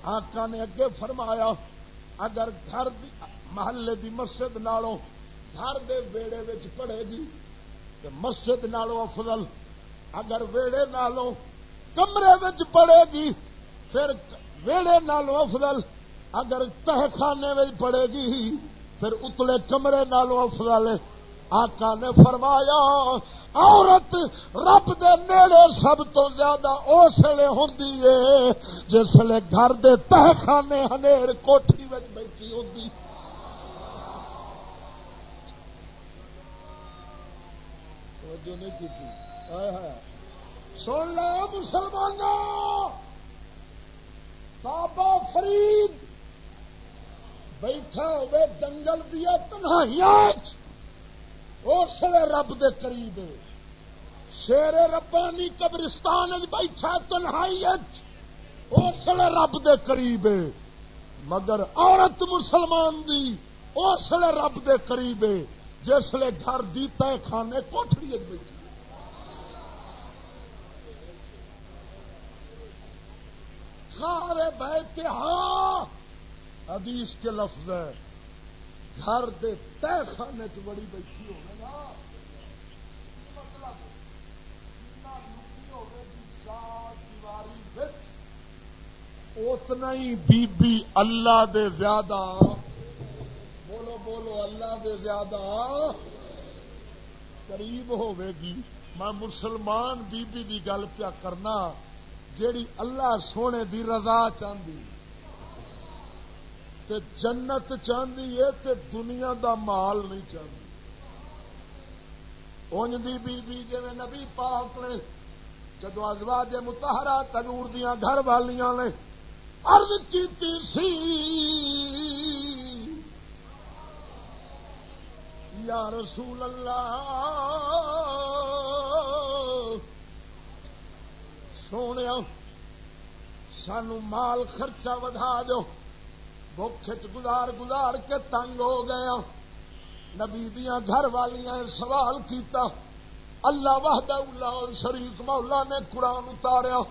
آقا نے اگے فرمایا، اگر گھر دی محلے دی مسجد نالوں گھر دے ویڑے وچ پڑے گی تو مسجد نالوں افضل۔ اگر ویڑے نالوں کمرے وچ پڑے گی، پھر ویڑے نالوں افضل، اگر تہخانے پڑے گی، پھر اتلے کمرے نالوں افضل۔ آقا نے فرمایا، عورت رب دے نیڑے سب تو زیادہ اس لیے ہوں جس لیے گھر دے تہخانے ہنیر کوٹھی وچ بیٹھی ہوں سن لو مسلمان بابا فرید بیٹھا ہوئے جنگل دیا تنہائیاں اس رب دے قریب شیر ربانی قبرستان بیٹھا تنہائی اس رب دے قریب مگر عورت مسلمان دی اس رب دے قریب جس لے گھر دی تے خانے کوٹڑی بیٹھی سارے بہتے حدیث کے لفظ ہے، گھر دے تہ خانے چ بڑی بیٹھی ہو اتنا ہی بی بی اللہ دے زیادہ۔ بولو بولو، اللہ دے زیادہ قریب ہوے گی۔ میں مسلمان بی بی دی گل پیا کرنا۔ جیڑی اللہ سونے دی رضا چاہتی تے جنت چاہتی ہے تے دنیا دا مال نہیں چاہتی اونج دی بی بی جی نبی پاک نے جدو ازواج متحرا تجور دیا گھر والیاں نے عرض کی سی، یا رسول اللہ سونے سانو مال خرچہ ودھا دو بخ گزار گزار کے تنگ ہو گیا نبی دیا گھر والیاں سوال کیتا اللہ وحدہ اللہ شریف مولا نے قرآن اتاریا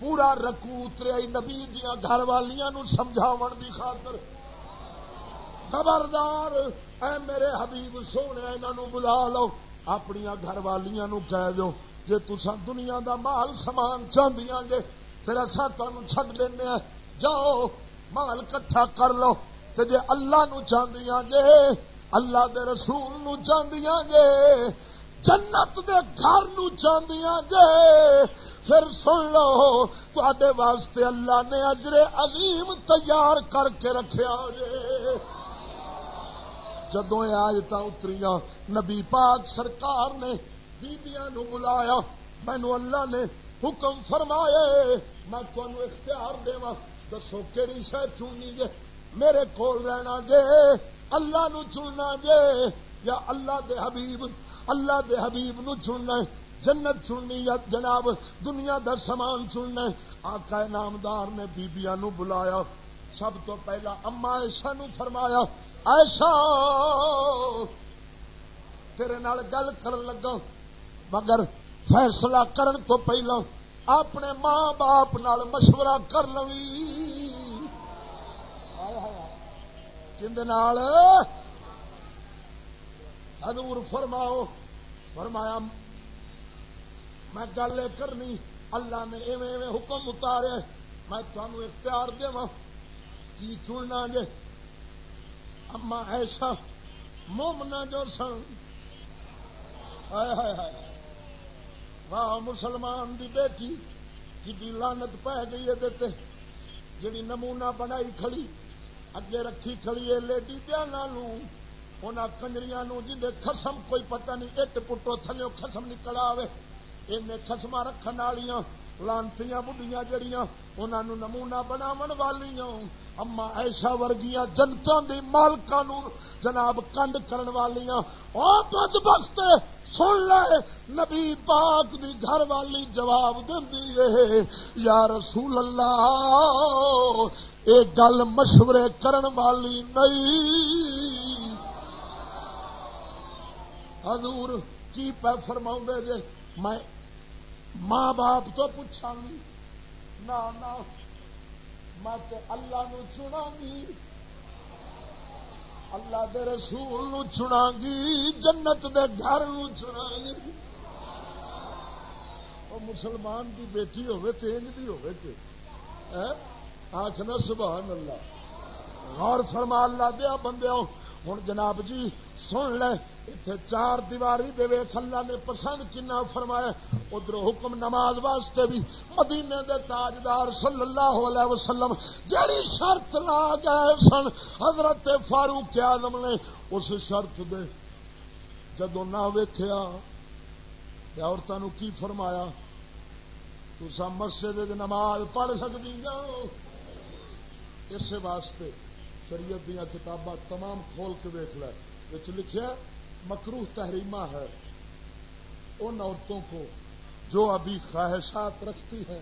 پورا رکو اتریا نبی دیا گھر والیاں نو سمجھاون دی خاطر خبردار اے میرے حبیب سونے انہوں بلا لو اپنی گھر والیاں نو کہہ دو جے تسا دنیا دا مال سامان چاہدیاں گے، پھر اصا تمہیں چڈ دینا جاؤ، مال کٹھا کر لو۔ تے جے اللہ نو چاہدیاں گے، اللہ دے رسول نو چاہدیاں گے، جنت دے گھر نو چاہدیاں گے۔ پھر سن لو تے واسطے اللہ نے اجرے عظیم تیار کر کے رکھا جدو آج اتری نبی پاک سرکار نے بیبیاں نو بلایا۔ مینو اللہ نے حکم فرمائے، میں تمہوں اختیار دوا دسو کہڑی شہ چننی جے میرے کول رہنا جے اللہ نو چننا جے یا اللہ دے حبیب، اللہ دے حبیب نو چننا جنت چننی یا جناب، دنیا دا سامان چننا آقا نامدار نے بیبیا نو بلایا۔ سب تو پہلا اما ایسا نو فرمایا ایسا تیرے نال گل کر لگا مگر فیصلہ کرن تو پہلا اپنے ماں باپ نال مشورہ کر لو حضور فرماؤ، فرمایا، میں گل کرنی، اللہ نے ایویں ایویں حکم اتارے، میں تمہوں اختیار دوا کی چننا جے؟ اما ایسا مومنا جو سن۔ واہ، مسلمان دی بیٹی کی لانت پہ گئی ہے جڑی نمونہ بنائی کھڑی، اگے رکھی کھڑی ہے لیڈی دیا ان کنجری جی خسم کوئی پتہ نہیں ایک پٹو تھلو خسم نکل آئے ان خسما رکھن والیاں لانتیاں بڑھیاں جڑیاں انہوں نمونہ بناو والی اما ایسا ورگیاں جنتا دی مالکا جناب کنڈ کرن والیاں او بچ بخت سن لے، نبی پاک دی گھر والی جواب دندی ہے، یا رسول اللہ، اے گل مشورے کرن والی نہیں۔ حضور کی پہ فرما جے، میں ماں باپ تو پوچھا گی نہ میں تے اللہ نو چنا گی اللہ دے رسول نو چنا گی جنت دے گھر نو چنا گی وہ مسلمان کی بیٹی ہوے تینج دی ہوے کہ آخنا سبحان اللہ۔ غور فرما، اللہ دیا بندے ہوں جناب جی سن لے اتے چار دیواری دے اللہ نے پسند کنا فرمایا، ادھر حکم نماز واسطے بھی مدینے دے تاجدار صلی اللہ علیہ وسلم جڑی شرط لا گئے سن، حضرت فاروق آدم نے اس شرط دے۔ جدو نہ ویخیا عورتوں کی فرمایا تو سا مسجد نماز پڑھ سکتی جاؤ اس واسطے شریعت دیا کتاباں تمام کھول کے دیکھ لے۔ لکھا مکرو تحریمہ ہے۔ ان عورتوں کو جو ابھی خواہشات رکھتی ہیں،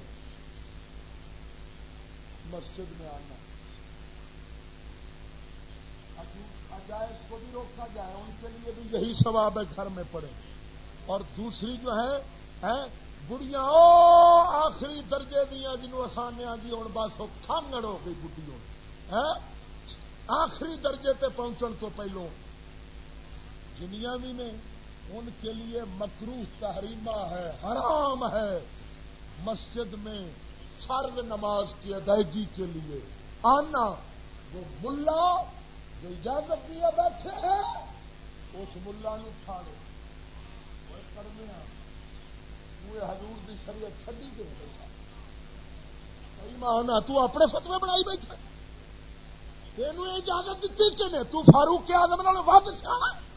مسجد میں آنا۔ جائز کو بھی روکا جائے، ان کے لیے بھی یہی ثواب ہے گھر میں پڑے۔ اور دوسری جو ہے بڑیاں آخری درجے دیا جنوب آسانیاں جی ہوں بس وہ کھانگڑ ہو گئی بڑھی آخری درجے تے پہنچن تو پہلوں جنیا بھی میں ان کے لیے مکرو تحریمہ ہے، حرام ہے۔ مسجد میں فرد نماز کی ادائیگی کے لیے آنا، وہ ملا جو اجازت دیا بیٹھے ہیں، اس ملا نو کھاڑے کرنے حضور دی شریعت چڈی کے بیٹھا۔ مانا تو اپنے فتوے بنائی بیٹھا۔ تین اجازت دیتی کہ نہیں تو فاروق کے آدم ود سیاح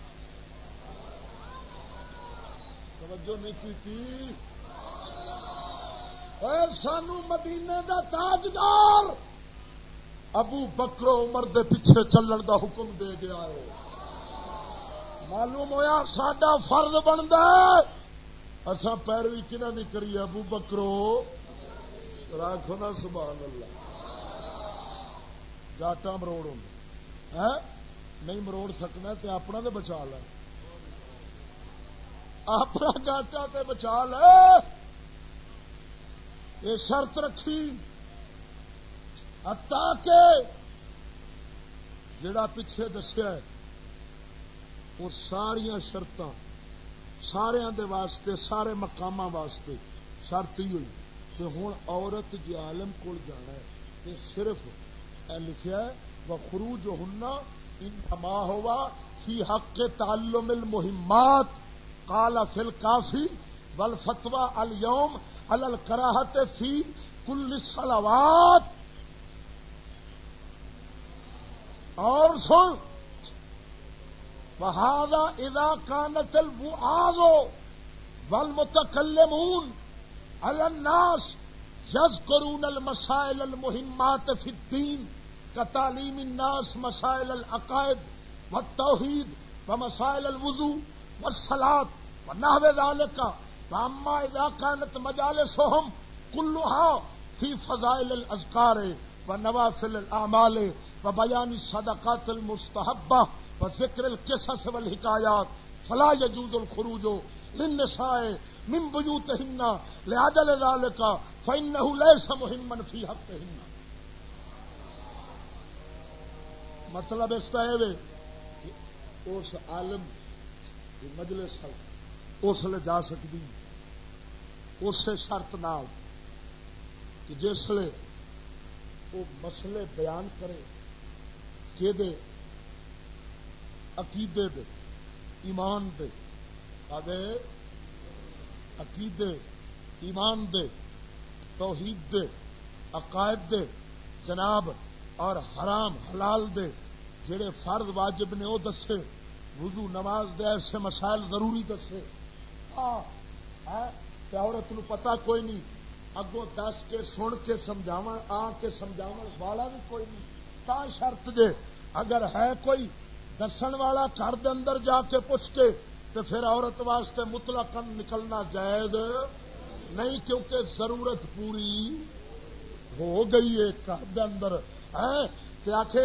توجہ نہیں کی سانو مدینے دا تاجدار۔ ابو بکرو عمر دے پیچھے چلن دا حکم دے گیا ہے۔ معلوم ہوا ساڈا فرض بنتا اصا پیروی کنہ نہیں کری ابو بکرو راکھو نا سبحان اللہ جاٹا مروڑ ہوں ہاں؟ نہیں مروڑ سکنا تے اپنا تو بچا لے۔ اپنا گاٹا تے بچا لے۔ یہ شرط رکھی۔ کے جڑا پیچھے دسیا وہ ساریا شرط سارے واسطے، سارے مقام واسطے شرط ہی ہوئی تو ہوں عورت جی عالم کو جانا ہے تو صرف لکھا ہے وہ خروج ہننا ان ہوا فی حق کے تعلم المہمات کالا فل کافی بل فتوا الوم الکراہت فی کل سلوات اور سن بہادا ادا کانت البو ول متکلمون الناس جز کرون المسائل المہمات فی الدین کا تعلیم الناس، مسائل العقائد و توحید و مسائل الوضو و سلاد نہ کا اما اذا كانت مجالسهم كلها في فضائل الاذكار ونوافل الاعمال وبيان الصدقات المستحبه وذكر القصص والحكايات، فلا يجوز الخروج للنساء من بيوتهن. لعدل ذلك فانه ليس مهما في حقهن. مطلب اس کا ہے کہ اس عالم مجلس اس لیے جا سکتی اسی شرط نال کہ جس وہ مسئلے بیان کرے کہ دے عقیدے دے، ایمان دے۔ آدھے عقیدے، ایمان دے، توحید دے، عقائد دے، جناب، اور حرام، حلال دے، جڑے فرد واجب نے وہ دسے۔ وضو نماز دے ایسے مسائل ضروری دسے۔ عورت نو پتا کوئی نہیں۔ اگوں دس کے، سن کے سمجھاو آ کے سمجھاو والا بھی کوئی نہیں۔ تا شرط دے، اگر ہے کوئی دسن والا گھر دے اندر جا کے پوچھ کے تو پھر عورت واسطے مطلق نکلنا جائز نہیں، کیونکہ ضرورت پوری ہو گئی ہے گھر دے اندر۔ کہ آخ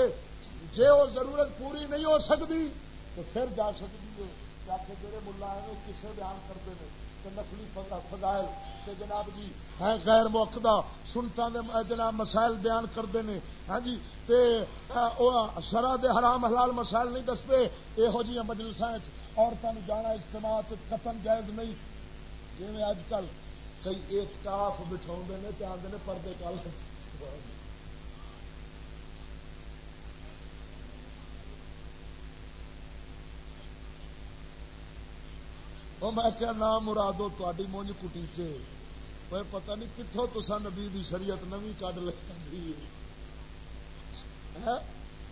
جی وہ ضرورت پوری نہیں ہو سکتی تو پھر جا سکتی ہے کہ آخ جڑے ملا ہے کسے بیان کرتے ہیں کہ نسلی فضائل کہ جناب جی ہے غیر موقع سنتا دے جناب مسائل بیان کرتے ہیں۔ ہاں جی تے شرح دے حرام حلال مسائل نہیں دستے۔ یہو جی مجلس عورتوں جانا اجتماع قتل جائز نہیں۔ جی اج کل کئی اعتکاف بٹھا نے آدھے پردے کال۔ وہ میں کیا نام مرادو تاری مونج کٹیچے میں پتہ نہیں کتوں تسا نبی دی شریعت نوی کڈ لگی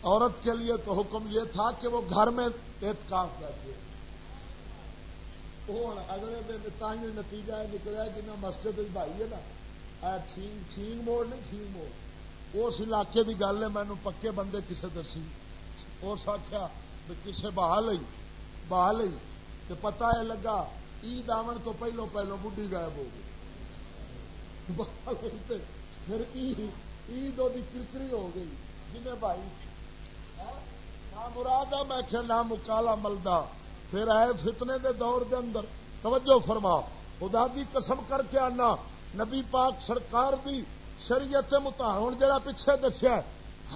عورت کے لیے تو حکم یہ تھا کہ وہ گھر میں اعتکاف بیٹھے ہوں اگلے دن تھی نتیجہ نکلا جنہیں مسجد بھائی ہے نا چھینگ چھینگ موڑ نہیں چھینگ موڑ اس علاقے کی گل ہے مینو پکے بندے کسے دسی اس آخیا کسے بہا لئی بہا لئی تو پتا ہے لگا، عید آن تو پہلو پہلو بڈی غائب ہو گئی۔ پھر عید وہ کرکری ہو گئی۔ جنہیں بھائی؟ ہاں؟ نہ مراد میں کیا نہ مکالا ملدا پھر آئے فتنے دے دور دے اندر۔ توجہ فرما۔ خدا دی قسم کر کے آنا۔ نبی پاک سرکار دی شریعت متا ہوں جا پیچھے دسیا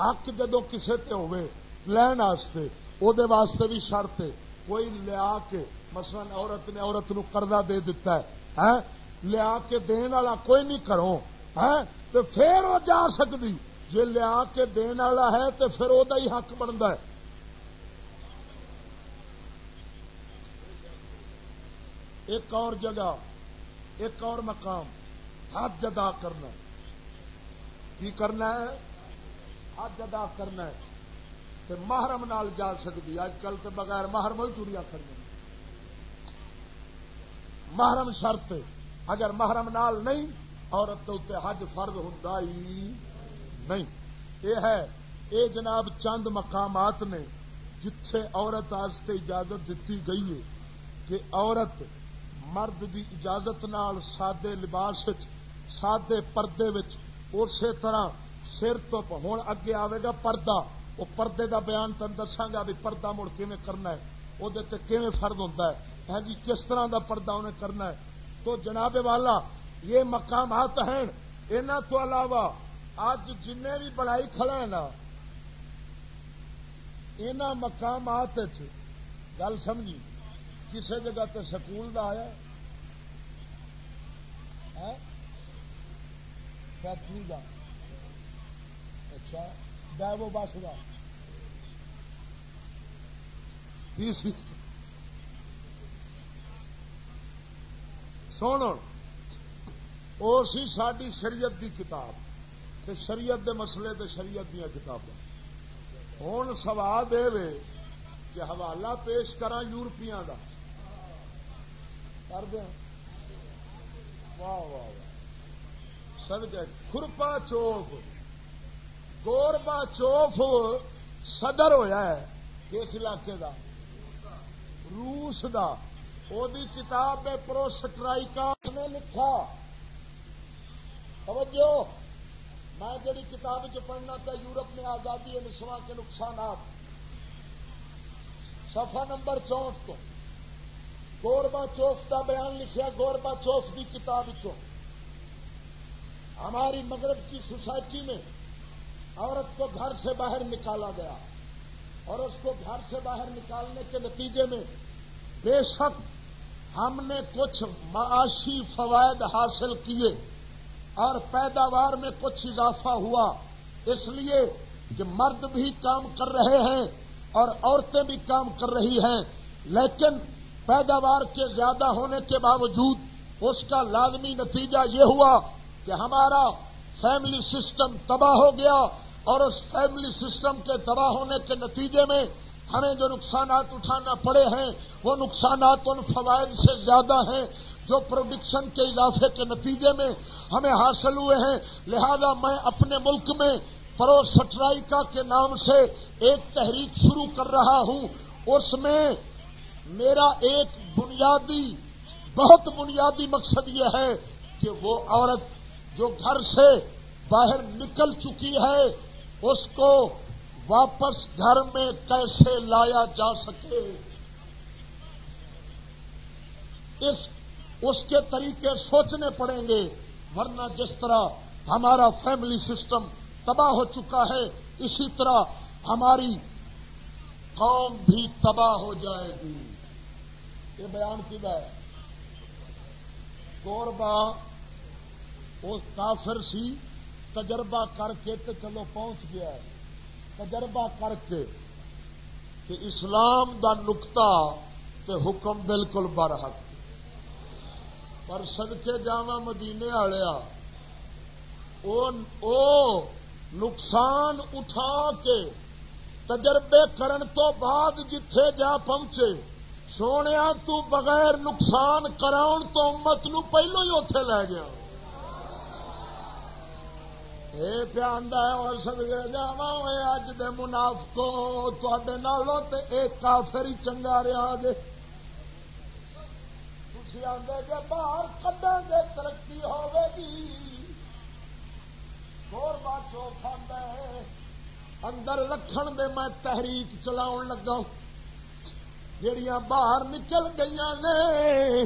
حق جدو کسے تے ہوئے، لین واسطے او دے واسطے بھی شرط ہے۔ کوئی لیا کے مثلا عورت نے عورت نو قرضہ دے دیتا ہے لیا کے دین والا کوئی نہیں کرو تو پھر وہ جا سکتی۔ جی لیا کے دین والا ہے تو پھر وہ ہی حق بنتا ہے۔ ایک اور جگہ، ایک اور مقام، حج ادا کرنا۔ کی کرنا ہے؟ حج ادا کرنا ہے۔ تو محرم نال جا سکتی اج کل تو بغیر محرم ہی چوریا کرنا محرم شرط اگر محرم نال نہیں، عورت تو حج فرد ہوتا ہی نہیں۔ یہ ہے یہ جناب چند مقامات نے جتھے عورت آستے اجازت دیتی گئی ہے کہ عورت مرد دی اجازت نال سادے لباس سادے پردے اسی طرح سر تو ہوں اگے آئے گا پردہ۔ وہ پردے کا بیان تن دساگا بھی پردہ مڑ کرنا ہے؟ وہ فرد ہوتا ہے؟ ہاں جی کس طرح کا پردہ انہیں کرنا ہے؟ تو جناب والا، یہ مقامات ہیں۔ انہوں تو علاوہ اج جن بھی بڑائی کھڑا ہے نا ان مقامات گل سمجھی؟ کسی جگہ تے سکول کا آیا ہاں؟ فیکٹری کا اچھا۔ ڈائیو بس کا سن وہ سی ساری شریعت دی کتاب۔ تے شریعت دے مسئلے تے شریعت دیا کتاب ہوں سوال دے وے کہ حوالہ پیش کرا یورپیاں کا کر دیا واہ واہ سد خرپا چوف گوربا چوف صدر ہویا ہے کس علاقے دا؟ روس دا۔ کتاب میں پرو سٹرائکا نے لکھا۔ توجہ۔ میں جڑی کتاب چ پڑھنا تھا یورپ میں آزادی نسواں کے نقصانات۔ صفحہ نمبر چونٹ تو۔ گوربا چوف کا بیان لکھا گوربا چوف کی کتاب ہماری مغرب کی سوسائٹی میں عورت کو گھر سے باہر نکالا گیا اور اس کو گھر سے باہر نکالنے کے نتیجے میں بے شک ہم نے کچھ معاشی فوائد حاصل کیے اور پیداوار میں کچھ اضافہ ہوا۔ اس لیے کہ مرد بھی کام کر رہے ہیں اور عورتیں بھی کام کر رہی ہیں، لیکن پیداوار کے زیادہ ہونے کے باوجود اس کا لازمی نتیجہ یہ ہوا کہ ہمارا فیملی سسٹم تباہ ہو گیا۔ اور اس فیملی سسٹم کے تباہ ہونے کے نتیجے میں ہمیں جو نقصانات اٹھانا پڑے ہیں، وہ نقصانات ان فوائد سے زیادہ ہیں جو پروڈکشن کے اضافے کے نتیجے میں ہمیں حاصل ہوئے ہیں۔ لہذا میں اپنے ملک میں پرو سٹرائکا کے نام سے ایک تحریک شروع کر رہا ہوں۔ اس میں میرا ایک بنیادی، بہت بنیادی مقصد یہ ہے کہ وہ عورت جو گھر سے باہر نکل چکی ہے اس کو واپس گھر میں کیسے لایا جا سکے؟ اس اس کے طریقے سوچنے پڑیں گے، ورنہ جس طرح ہمارا فیملی سسٹم تباہ ہو چکا ہے، اسی طرح ہماری قوم بھی تباہ ہو جائے گی۔ یہ بیان کی گئے گوربا وہ کافر سی تجربہ کر کے تو چلو پہنچ گیا ہے۔ تجربہ کر کے کہ اسلام دا نقطہ تے حکم بالکل برحق۔ پر سدکے جا مدینے والیا نقصان اٹھا کے تجربے کرن تو بعد جتھے جا پہنچے سونے تو بغیر نقصان کراؤن تو امت نو پہلو ہی اتے لے گیا۔ یہ پیان اور سدگے جا اج دے منافقو تے نالوں تے ایک کافر ہی چنگا رہا جے۔ تھی آدھے جی باہر کڈیں گے، ترقی ہوگی گور بات چوک اندر رکھن دے میں تحریک چلاؤ لگا جڑیاں باہر نکل گئی نے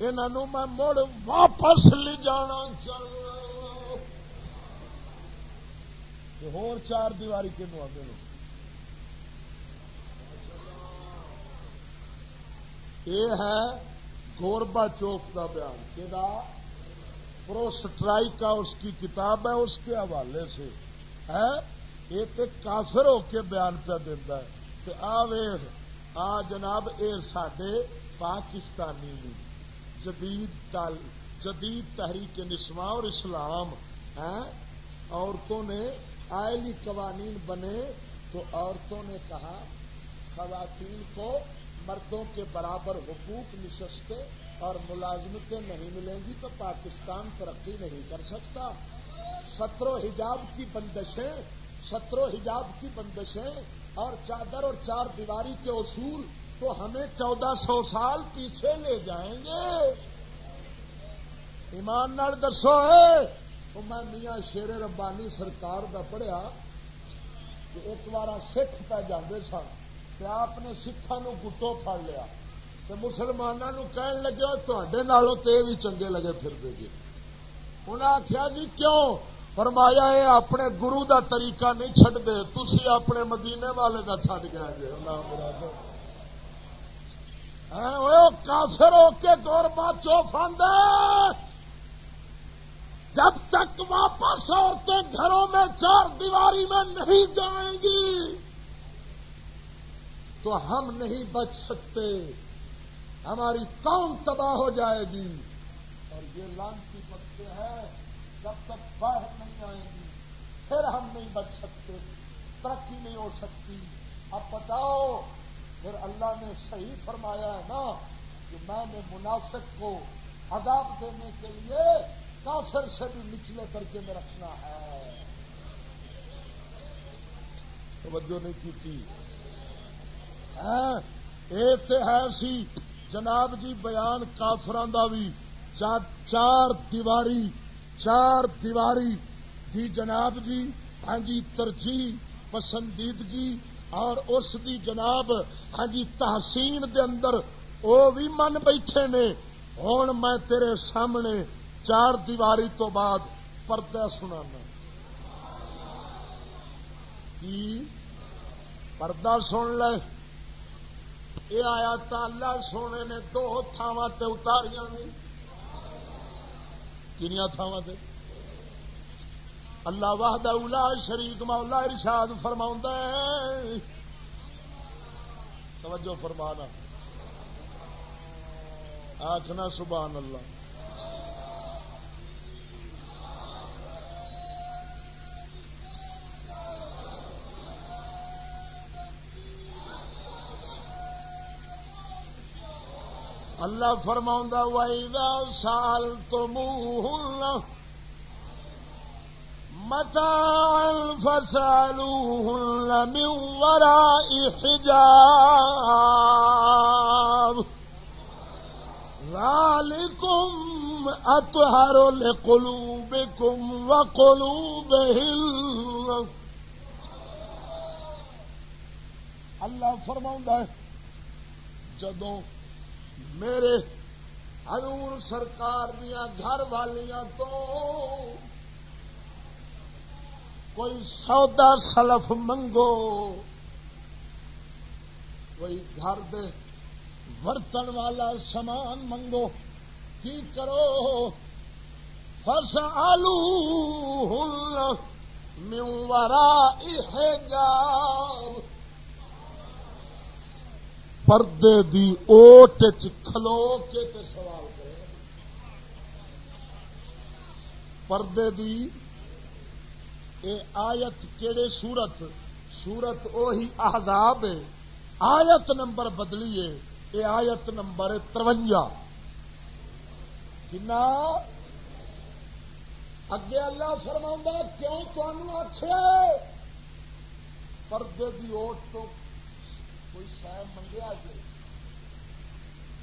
انہوں میں مڑ واپس لے جانا چل ہور چار دیواری کنو آدھے یہ ہے گوربا چوک کا بیان۔ کہ پرو کا اس کی کتاب ہے، اس کے حوالے سے۔ ہے؟ یہ تو کافر ہو کے بیان پہ دینا ہے کہ آ ویخ آ جناب، اے سڈے پاکستانی جدید تال، جدید تحریک نسواں اور اسلام عورتوں نے آئلی قوانین بنے تو عورتوں نے کہا، خواتین کو مردوں کے برابر حقوق نشستیں اور ملازمتیں نہیں ملیں گی تو پاکستان ترقی نہیں کر سکتا۔ سترو حجاب کی بندشیں سترو حجاب کی بندشیں اور چادر اور چار دیواری کے اصول تو ہمیں چودہ سو سال پیچھے لے جائیں گے۔ ایمان نال دسو ہے تو میں میاں شیر ربانی سرکار دا پڑھیا کہ ایک بار سکھ پہ جاندے سن آپ نے سکھان گٹو پڑ لیا تو مسلمانوں کہن لگے تے بھی چنگے لگے پھر دے گی جی۔ انہیں آخیا جی کیوں؟ فرمایا یہ اپنے گرو دا طریقہ نہیں چڈتے تھی اپنے مدینے والے کا چڈ گیا جی۔ ہاں، کافر ہو کے دور بات چوف جب تک واپس عورتیں گھروں میں چار دیواری میں نہیں جائیں گی، تو ہم نہیں بچ سکتے۔ ہماری قوم تباہ ہو جائے گی۔ اور یہ لانتی بچے ہیں جب تک باہر نہیں آئیں گی، پھر ہم نہیں بچ سکتے، ترقی نہیں ہو سکتی۔ اب بتاؤ، پھر اللہ نے صحیح فرمایا ہے نا کہ میں نے منافق کو عذاب دینے کے لیے کافر سے بھی نچلے درجے میں رکھنا ہے۔ توجہ نہیں کی ہاں، ہے سی۔ جناب جی بیان کافران دا بھی چار دیواری چار دیواری دی جناب جی ہاں جی ترجیح، پسندیدگی، اور اس دی جناب ہاں جی تحسین دے اندر وہ بھی من بیٹھے نے۔ ہوں میں تیرے سامنے چار دیواری تو بعد پردہ سنانا۔ کی؟ پردہ سن لے۔ یہ آیا تا اللہ سونے نے دو تھاواں اتاریاں کنیا تھاواں اللہ واہد اولا شریک مولا ارشاد فرما توجہ فرمانا۔ آخنا سبحان اللہ۔ اللہ فرماؤں وَإِذَا سَأَلْتُمُوهُنَّ متاعا فسألوهن من وراء حجاب ذلكم أطهر لقلوبكم وقلوبهم اللہ فرماؤں ہے، جدوں میرے حضور سرکار دیا گھر والیاں تو کوئی سودا سلف منگو، کوئی گھر دے برتن والا سامان منگو، کی کرو؟ فس آلو میورا پردے دی اوٹ کھلو کے تے سوال کرے۔ پردے دی اے آیت کہڑے سورت؟ سورت اوہی احزاب ہے۔ آیت نمبر بدلی ہے۔ یہ آیت نمبر ترونجا۔ کنا؟ اگے اللہ فرما کیوں تمہوں اچھے پردے کی اوٹ تو کوئی شہ منگیا جی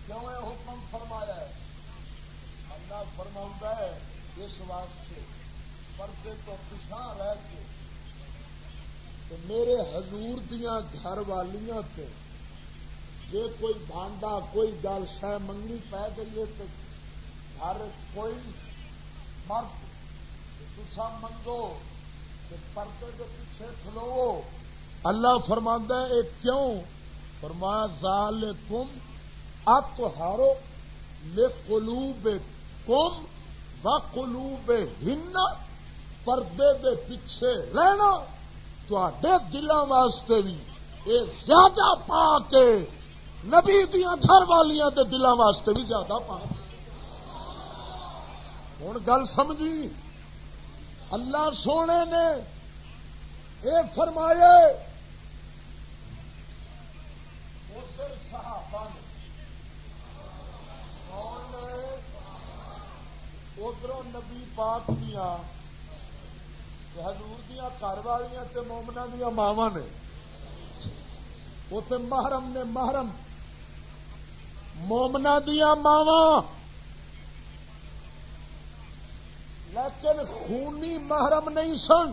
کیوں یہ حکم فرمایا ہے؟ اللہ فرما ہے اس واسطے، پردے تو پچھا رہ کے۔ تو میرے حضور دیا گھر والیاں تے جے کوئی بانڈا کوئی گل شہ منگنی پی گئی ہے تو گھر کوئی مرد تسا منگو پردے کے پیچھے کھلو اللہ فرما ہے کیوں فرمایا زال کم ات ہارو لے قلوب کم و قلوب ہن پردے دے پیچھے رہنا تے دلوں واسطے بھی یہ زیادہ پا کے نبی دیا گھر والیاں تے دلوں واسطے بھی زیادہ پا ہوں گل سمجھی؟ اللہ سونے نے یہ فرمایا ادھر نبی پاک دیا حضور دیا گھر والیاں تے مومنا دیا ماوا نے۔ اتنے محرم نے محرم مومنا دیا ماوا لیکن خونی محرم نہیں سن۔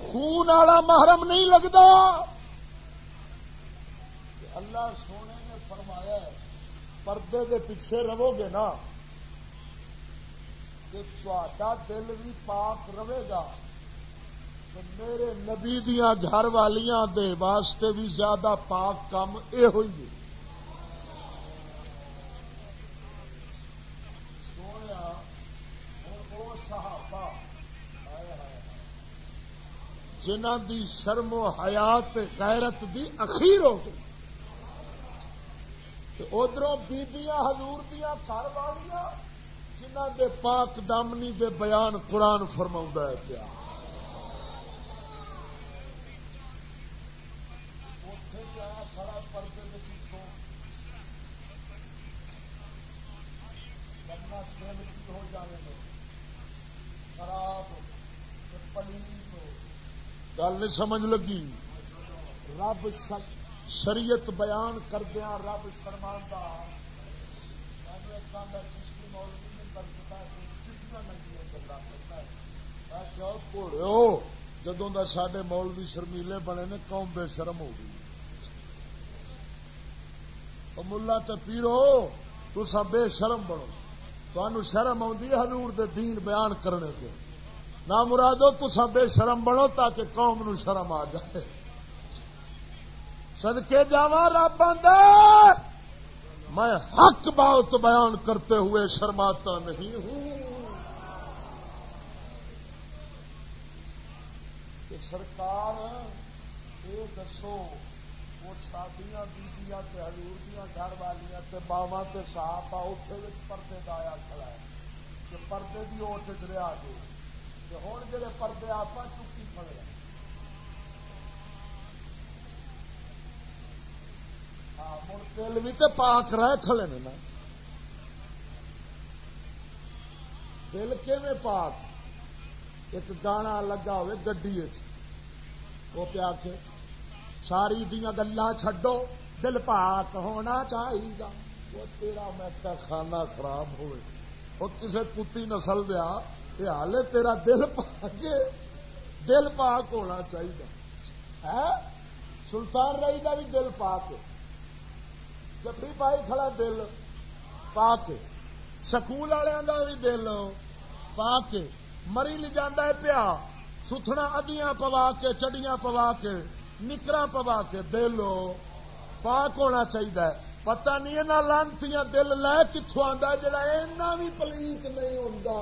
خون والا محرم نہیں لگتا اللہ پردے دے پیچھے رہو گے نا تا دل بھی پاک رہے گا۔ میرے نبی دیا گھر والیاں دے واسطے بھی زیادہ پاک کام یہ ہوئی ہے جنہ دی شرم و حیات غیرت دی اخیر ہو گئی۔ ادھر بیبیاں حضور دیا گھر والیاں جنہ دے پاک دامنی دے بیان قرآن فرما ہے پیا۔ گل نہیں سمجھ لگی۔ رب شریعت بیان کردیا رب شرماندہ جدوں کا سڈے مولوی شرمیلے بنے نے، قوم بے شرم ہو گئی۔ ملا تو پیرو بے شرم بنو۔ تمہوں شرم آدھی ہزور دے دین بیان کرنے کے نہ مرادو تو بے شرم بنو تاکہ قوم نو شرم آ جائے۔ سدکے جا رب میں حق بات بیان کرتے ہوئے شرماتا نہیں ہوں۔ کہ سرکار، یہ دسو، وہ شادیاں بیبیاں ہزور دیا گھر والیاں باوا صاحب، آ اتے پردے کا آیا کھڑا ہے۔ کہ پردے بھی اوٹ چ رہا کہ ہوں جڑے پردے آپ چکی پڑے دل بھی تو پاک رہ کھلے نا۔ دل کیویں پاک؟ ایک گانا لگا ہوئے گڈی وہ پیا کے ساری دیا گلا چڈو دل پاک ہونا چاہیے وہ تیرا میں کیا کھانا خراب ہوئے۔ وہ کسی کتی نسل دیا یہ حال تیرا دل پاک دل پاک ہونا چاہیے ہاں؟ سلطان رائی کا بھی دل پاک جفی پائی کھڑا دل پاک سکول والوں کا بھی دل پاک مری لی جانا ہے پیا ستنا ادیاں پوا کے چڑیاں پوا کے نکرا پوا کے دل پاک ہونا چاہیے پتا نہیں یہاں لانتی دل لے کتوں آتا جا بھی پلیت نہیں ہوتا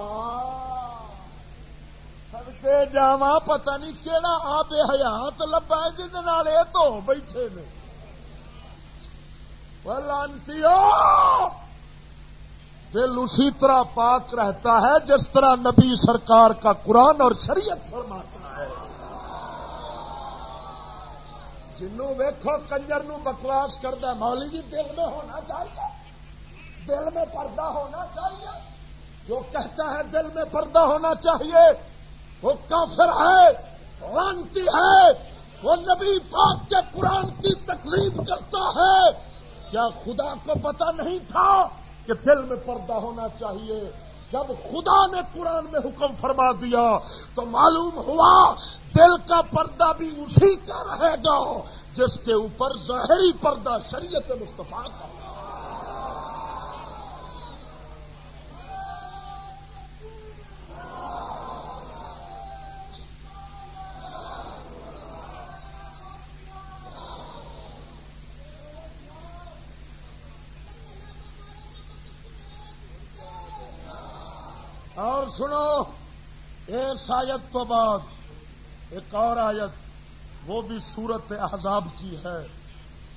سڑکے جا پتا نہیں کہڑا آپ حیات لبا ہے جن تو بیٹھے نے لانتی دل اسی طرح پاک رہتا ہے جس طرح نبی سرکار کا قرآن اور شریعت فرماتا ہے۔ جنوں ویکو کنجر نو بکواس کرتا مولی جی دل میں ہونا چاہیے۔ دل میں پردہ ہونا چاہیے۔ جو کہتا ہے دل میں پردہ ہونا چاہیے، وہ کافر ہے رانتی ہے۔ وہ نبی پاک کے قرآن کی تکلیف کرتا ہے۔ کیا خدا کو پتا نہیں تھا کہ دل میں پردہ ہونا چاہیے؟ جب خدا نے قرآن میں حکم فرما دیا تو معلوم ہوا دل کا پردہ بھی اسی کا رہے گا جس کے اوپر ظاہری پردہ شریعت مصطفیٰ کا سنو اس آیت تو بعد ایک اور آیت، وہ بھی سورت احزاب کی ہے۔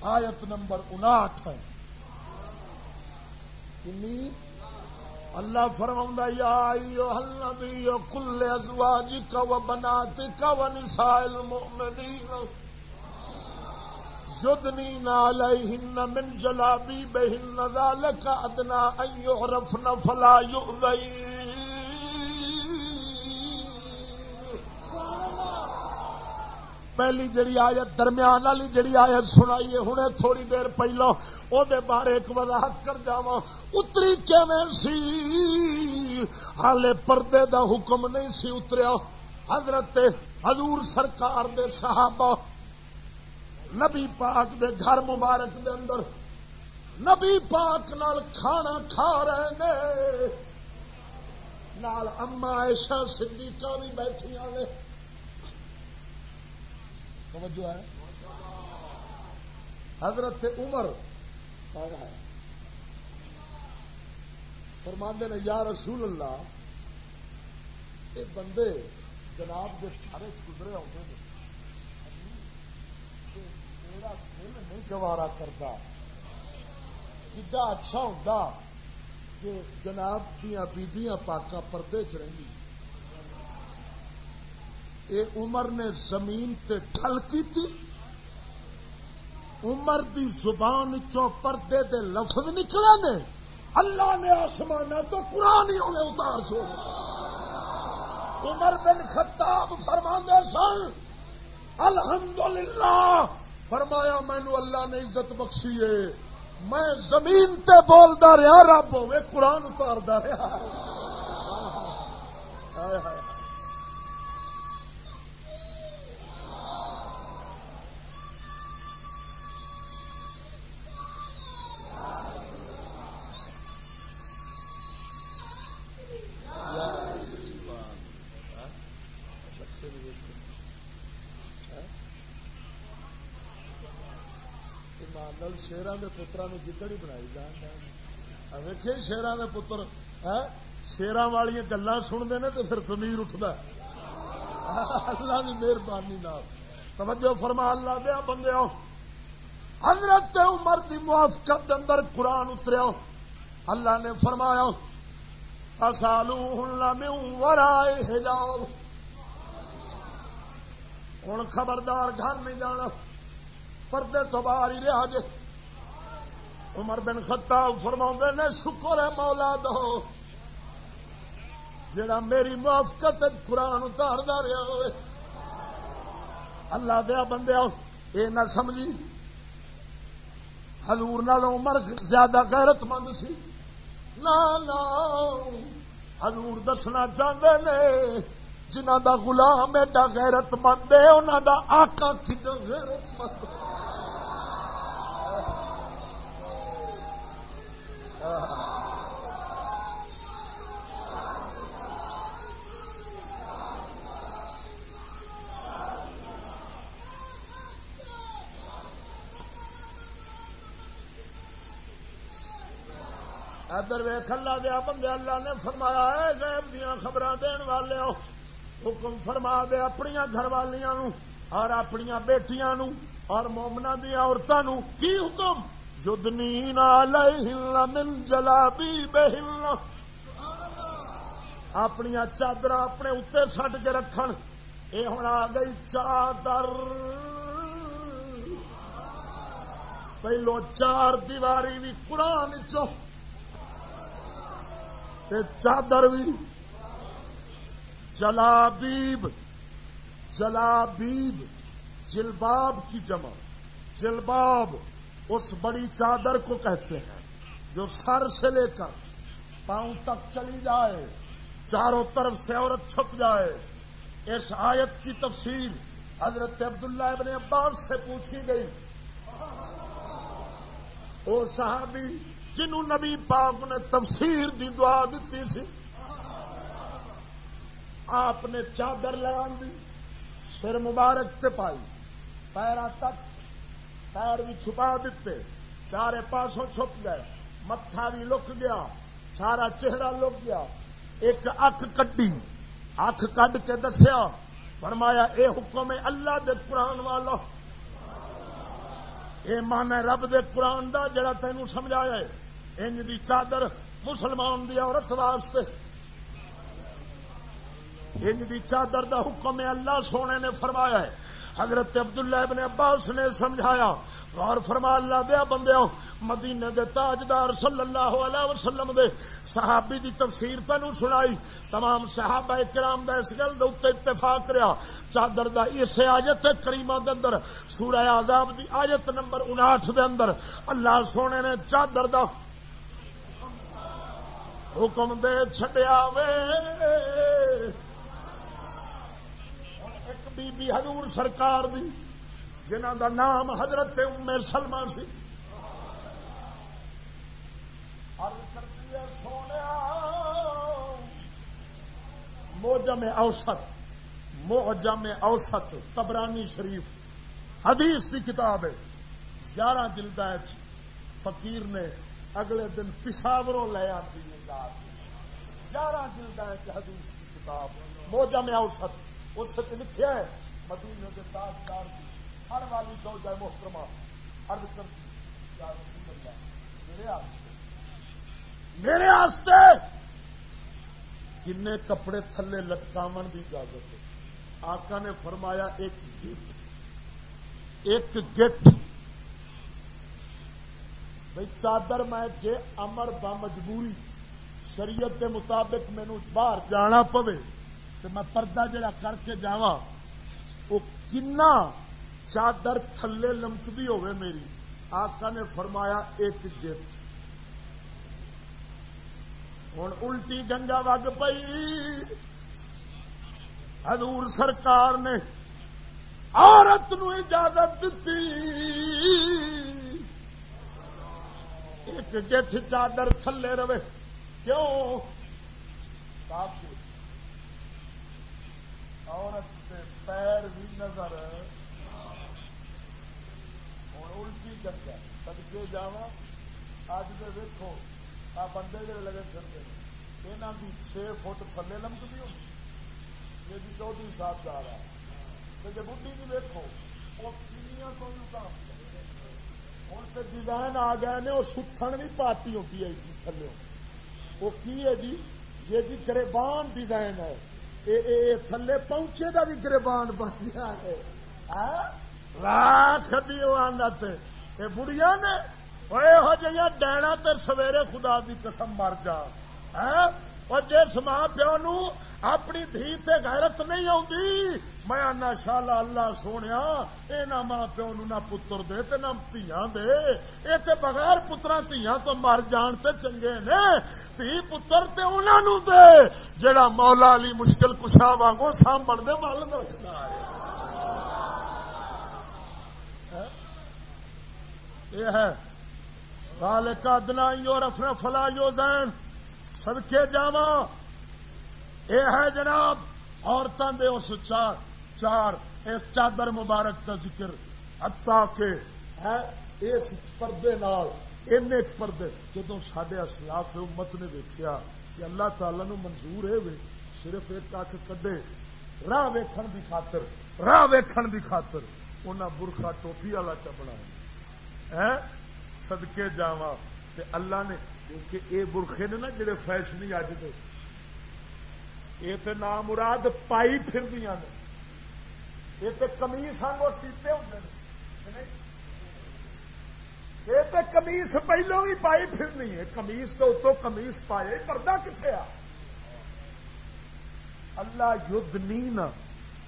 آیت نمبر اناٹھ ہے۔ اللہ فرما یا کل ازواجی کا و بناتی کا و نسائل یدنی نالہن من جلابی بہن ذالک ادنا ان یعرفن فلا یؤذین۔ پہلی جڑی آیت درمیان والی جڑی آیت سنائیے ہوں تھوڑی دیر پہلو وہ بارے ایک وضاحت کر جا اتری سی؟ ہالے پردے دا حکم نہیں سی اتریا۔ حضرت حضور سرکار دے صحابہ، نبی پاک دے گھر مبارک دے اندر نبی پاک نال کھانا کھا رہے نے۔ نال اما ایشا صدیقہ بھی بیٹھیا نے۔ توجہ ہے۔ حضرت عمر ہے فرماندے نے، یا رسول اللہ یہ بندے، جناب کے سارے گزرے آتے ہیں میرا دل نہیں گوارا کرتا جدا اچھا ہوتا کہ جناب دیا بیبیاں پاکا پردے چ رہی اے عمر نے زمین تے ٹھل کی تھی عمر دی زبان چو پردے دے لفظ نکلے نے، اللہ نے آسمان تو قرآن ہی انہیں اتار چھوڑ عمر بن خطاب فرما سن، الحمدللہ، فرمایا مینو اللہ نے عزت بخشی ہے۔ میں زمین تے بولتا رہا، رب ہوے قرآن اتارتا رہا۔ ہائے ہائے۔ کے پترا گدڑ ہی بنائی جان ویکے شیران کے پتر شیران والی گلان سنتے ہیں تو پھر تمیر اٹھتا اللہ کی مہربانی توجہ فرما، اللہ دیا بندے حضرت عمر کی موافقت اندر قرآن اتریا اللہ نے فرمایا سالو ہوں ورائے جاؤ ہوں خبردار گھر نہیں جانا، پردے تو باہر ہی رہا جے۔ عمر بن خطاب فرما نے، شکر ہے مولا دو جڑا میری موافقت قرآن اتارتا رہا ہوئے۔ اللہ دیا بندے یہ نہ سمجھی۔ ہلور نال عمر زیادہ غیرت مند سی نہ ہلور دسنا چاہتے نے جنہ دا غلام ایڈا غیرت مند ہے انہوں دا آقا کتنا غیرت مند ادھر ویخ اللہ دیا بندے، اللہ نے فرمایا ہے غیب دیا خبر دن والے حکم فرما دے اپنی گھر والیاں نو اور اپنی بیٹیاں نو اور مومنا دیا عورتوں کی حکم؟ یدنی من جلابی بہلنا اپنی چادر اپنے اتنے سٹ کے رکھن۔ یہ ہوں آ گئی چادر۔ پہلو چار دیواری بھی قرآن چو تے چادر بھی جلابیب۔ جلابیب، جلباب کی جمع۔ جلباب۔ اس بڑی چادر کو کہتے ہیں، جو سر سے لے کر پاؤں تک چلی جائے، چاروں طرف سے عورت چھپ جائے۔ اس آیت کی تفصیل حضرت عبداللہ ابن عباس سے پوچھی گئی۔ اور صحابی، جنہوں نبی پاک نے تفسیر دی، دعا دیتی سی، آپ نے چادر لگا دی، سر مبارک تے پائی پیرا تک پیر بھی چھپا دیتے چارے پاسوں چھپ گئے، متھا بھی لک گیا، سارا چہرہ لک گیا، ایک اک کڈی اک کڈ کے دسیا، فرمایا، اے حکم ہے اللہ دے قرآن والا، اے مان ہے رب دے قرآن دا جڑا تینوں سمجھایا ہے، انج دی چادر مسلمان دی عورت واسطے. انج دی چادر دا حکم اللہ سونے نے فرمایا ہے حضرت عبداللہ ابن عباس نے سمجھایا اور فرما اللہ دیا بندے مدینے دے تاجدار صلی اللہ علیہ وسلم دے صحابی دی تفسیر تینوں سنائی، تمام صحابہ کرام دا اس گل دے اتفاق رہا چادر دا اس آیت کریمہ دے اندر، سورہ عذاب دی آیت نمبر انٹھ دے اندر، اللہ سونے نے چادر دا حکم دے چڈیا وے۔ بی بی حضور سرکار دی جنہ دا نام حضرت ام سلمہ سی۔ سونے موجم اوسط موجم اوسط، تبرانی شریف، حدیث کی کتاب ہے۔ گیارہ جلد فقیر نے اگلے دن پشاوروں لے آتی ہے گیارہ جلد حدیث کی کتاب موجہ میں اوسط۔ اس سے لکھا ہے۔ مدینے کے تاجدار کی ہر والی جو جائے محترمہ ارد کر میرے میرے آستے کنے کپڑے تھلے لٹکاو کی اجازت ہے۔ آقا نے فرمایا، ایک گٹ۔ ایک گٹ۔ بھائی چادر میں جے امر با مجبوری، شریعت دے مطابق مینو باہر جانا پوے۔ تو میں پردہ جڑا کر کے جا وہ کنا چادر تھلے لمکتی ہوئے میری۔ آقا نے فرمایا، ایک جت ہوں الٹی گنگا وگ پئی۔ حضور سرکار نے عورت نو اجازت دیتی ایک گٹھ چادر تھلے رہے۔ کیوں؟ عورت سے پیر بھی نظر ہوں الٹی کر سدکے جا اج کے دیکھو آ بندے جڑے لگے چلتے ہیں یہاں کی چھ فٹ تھلے لمک بھی ہوتی یہ چودہ سات جا رہا ہے۔ جی بڑھی بھی دیکھو وہ کنیاں تو بھی کام ہوں تو ڈیزائن آ گئے نے، وہ ستھن بھی پارٹی ہوتی ہے تھلے۔ وہ کی ہے جی؟ یہ جی گربان ڈیزائن ہے۔ تھلے پہنچے کا بھی گربان بن گیا ہے رات دی یہ بڑھیا نے۔ یہ جہاں ڈینا تے سویرے خدا دی قسم مر جا۔ اور جس ماں پیو نو اپنی دھی تے غیرت نہیں آتی میں آنا شالا اللہ سونے یہ نہ ماں پیو نہ پتر دے تے نہ دیا دے۔ یہ تے بغیر پترا دیا تو مر جان تے چنگے نے۔ تھی پتر تے انہوں دے جڑا مولا علی مشکل کشا وانگو سامبڑ دے مل نوچنا ہے۔ یہ ہے۔ کال کا دنا یو رفر فلا یو زین سدکے جاوا یہ ہے جناب عورتوں دے اس چار چار، اس چادر مبارک کا ذکر ہتا کے ہے، اس پردے نال پردے جدو سڈے اسلاف امت نے دیکھا کہ اللہ تعالی نو منظور ہے وے، صرف ایک اک کدے راہ ویکھن دی خاطر، راہ ویکھن دی خاطر، انہاں برخا ٹوپی والا چ سدکے جاوا اللہ نے، کیونکہ اے برخے نے نا جڑے فیشنی اج دے یہ تو نام مراد پائی پھر دیا یہ تو کمیس وہ سیتے ہوں یہ تو کمیس پہلو بھی پائی پھرنی ہے۔ کمیس تو اتو کمیس پائے، پردہ کتنے آ؟ اللہ یدھ نہیں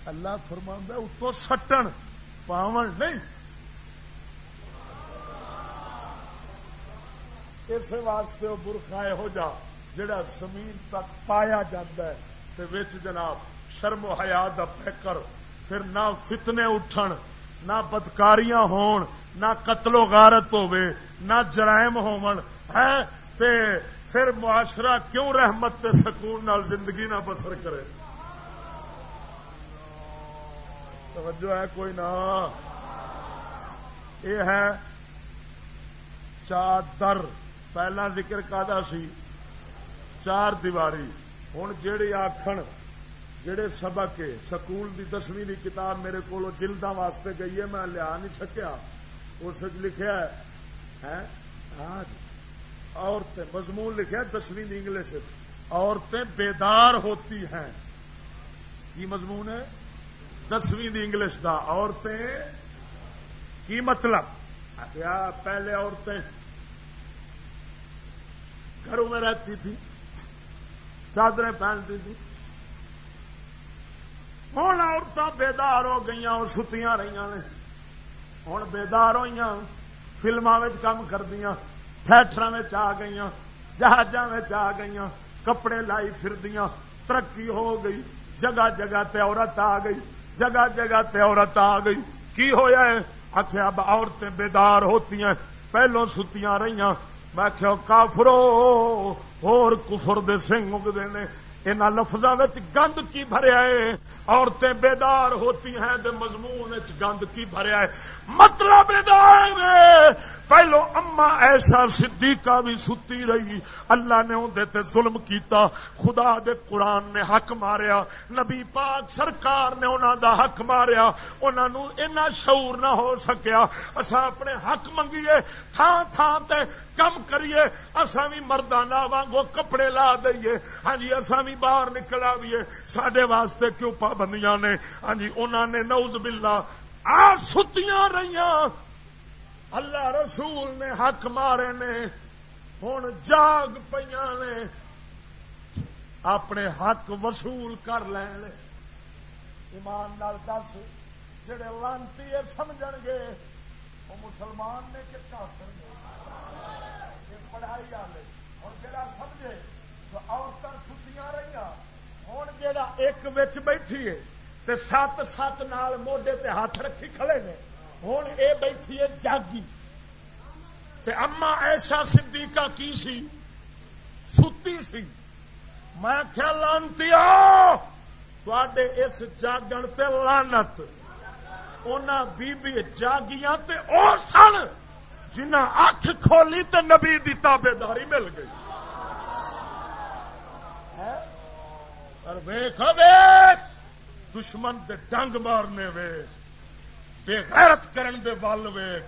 اللہ فرما اتو سٹن پاون نہیں۔ اس واسطے وہ برخا یہو جا، جڑا زمین تک پایا جاتا ہے۔ وچ جناب شرم و حیا دا پھر نہ فتنے اٹھن، نہ بدکاریاں ہون، نہ قتل و غارت ہوے نہ جرائم ہون ہے تے پھر معاشرہ کیوں رحمت تے سکون نال زندگی نہ بسر کرے؟ توجہ ہے کوئی نہ۔ یہ ہے چادر، پہلا ذکر کا سی؟ چار دیواری۔ ہوں جہے آخر جہے سبق سکول دی دسویں دی کتاب میرے کو جلدا واسطے گئی ہے، میں لیا نہیں سکیا۔ اس لکھا ہے ہاں جی۔ عورتیں، مضمون لکھا دسویں انگلش عورتیں بیدار ہوتی ہیں۔ کی مضمون ہے؟ دسویں انگلش دا۔ عورتیں، کی مطلب؟ اچھا، پہلے عورتیں۔ گھروں میں رہتی تھی۔ چادریں پہنتی تھی ہوں عورتیں بےدار ہو گئی اور ستیاں رہی نے۔ ہوں بےدار ہوئی فلما کام کردیا تھیٹر آ گئی جہاز آ گئی کپڑے لائی پھردیاں، ترقی ہو گئی۔ جگہ جگہ تے عورت آ گئی، جگہ جگہ تے عورت آ گئی۔ کی ہویا ہے؟ آخیا اب عورتیں بیدار ہوتی ہیں پہلو ستیاں رہی میں کافرو! اور کفر دے سنگ اگتے ہیں ان لفظوں گند کی بھریا ہے عورتیں بیدار ہوتی ہیں دے مضمون گند کی بھریا ہے مطلب پہلو اما ایسا صدیقہ بھی ستی رہی۔ اللہ نے اندر تے ظلم کیتا۔ خدا دے قرآن نے حق ماریا۔ نبی پاک سرکار نے انہوں دا حق ماریا۔ انہوں اینا شعور نہ ہو سکیا۔ اسا اپنے حق منگیے تھان تھان تے کم کریے۔ اصا بھی مردانہ وانگو کپڑے لا دئیے۔ ہاں جی اصا بھی باہر نکل آئیے سڈے واسطے کیوں پابندیاں نے؟ ہاں جی انہوں نے نوز بلا آ ستیاں رہی اللہ رسول نے حق مارے نے ہوں جاگ پہ نے۔ اپنے حق وصول کر لین ایمان نال دس، جڑے لانتی سمجھ گے، وہ مسلمان نے کہ کافر پڑھائی والے ہوں جا سمجھے تو عورتیں ستیاں رہی ہوں جا ایک بچ بیٹھی ہے تے سات سات نال موڈے تے ہاتھ رکھی کھڑے نے۔ ہوں اے بیٹھی ہے جاگی۔ تے اما ایسا صدیقہ کی سی؟ ستی سی۔ میں خیال لانتی تے اس جاگن تے لانت ان بی جاگیاں تے او سن جنہ اکھ کھولی تے نبی دی تابے داری مل گئی۔ ہاں؟ ویخ ویخ دشمن دے ڈنگ مارنے وے، بے غیرت کرن دے ول ویخ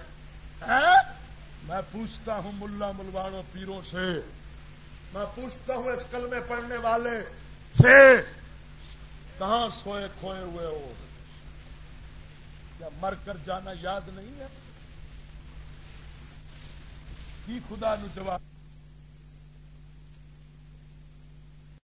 میں پوچھتا ہوں ملا ملوانوں پیروں سے، میں پوچھتا ہوں اس کلمے پڑھنے والے سے، کہاں سوئے کھوئے ہوئے ہو؟ کیا مر کر جانا یاد نہیں ہے؟ کی خدا نو جواب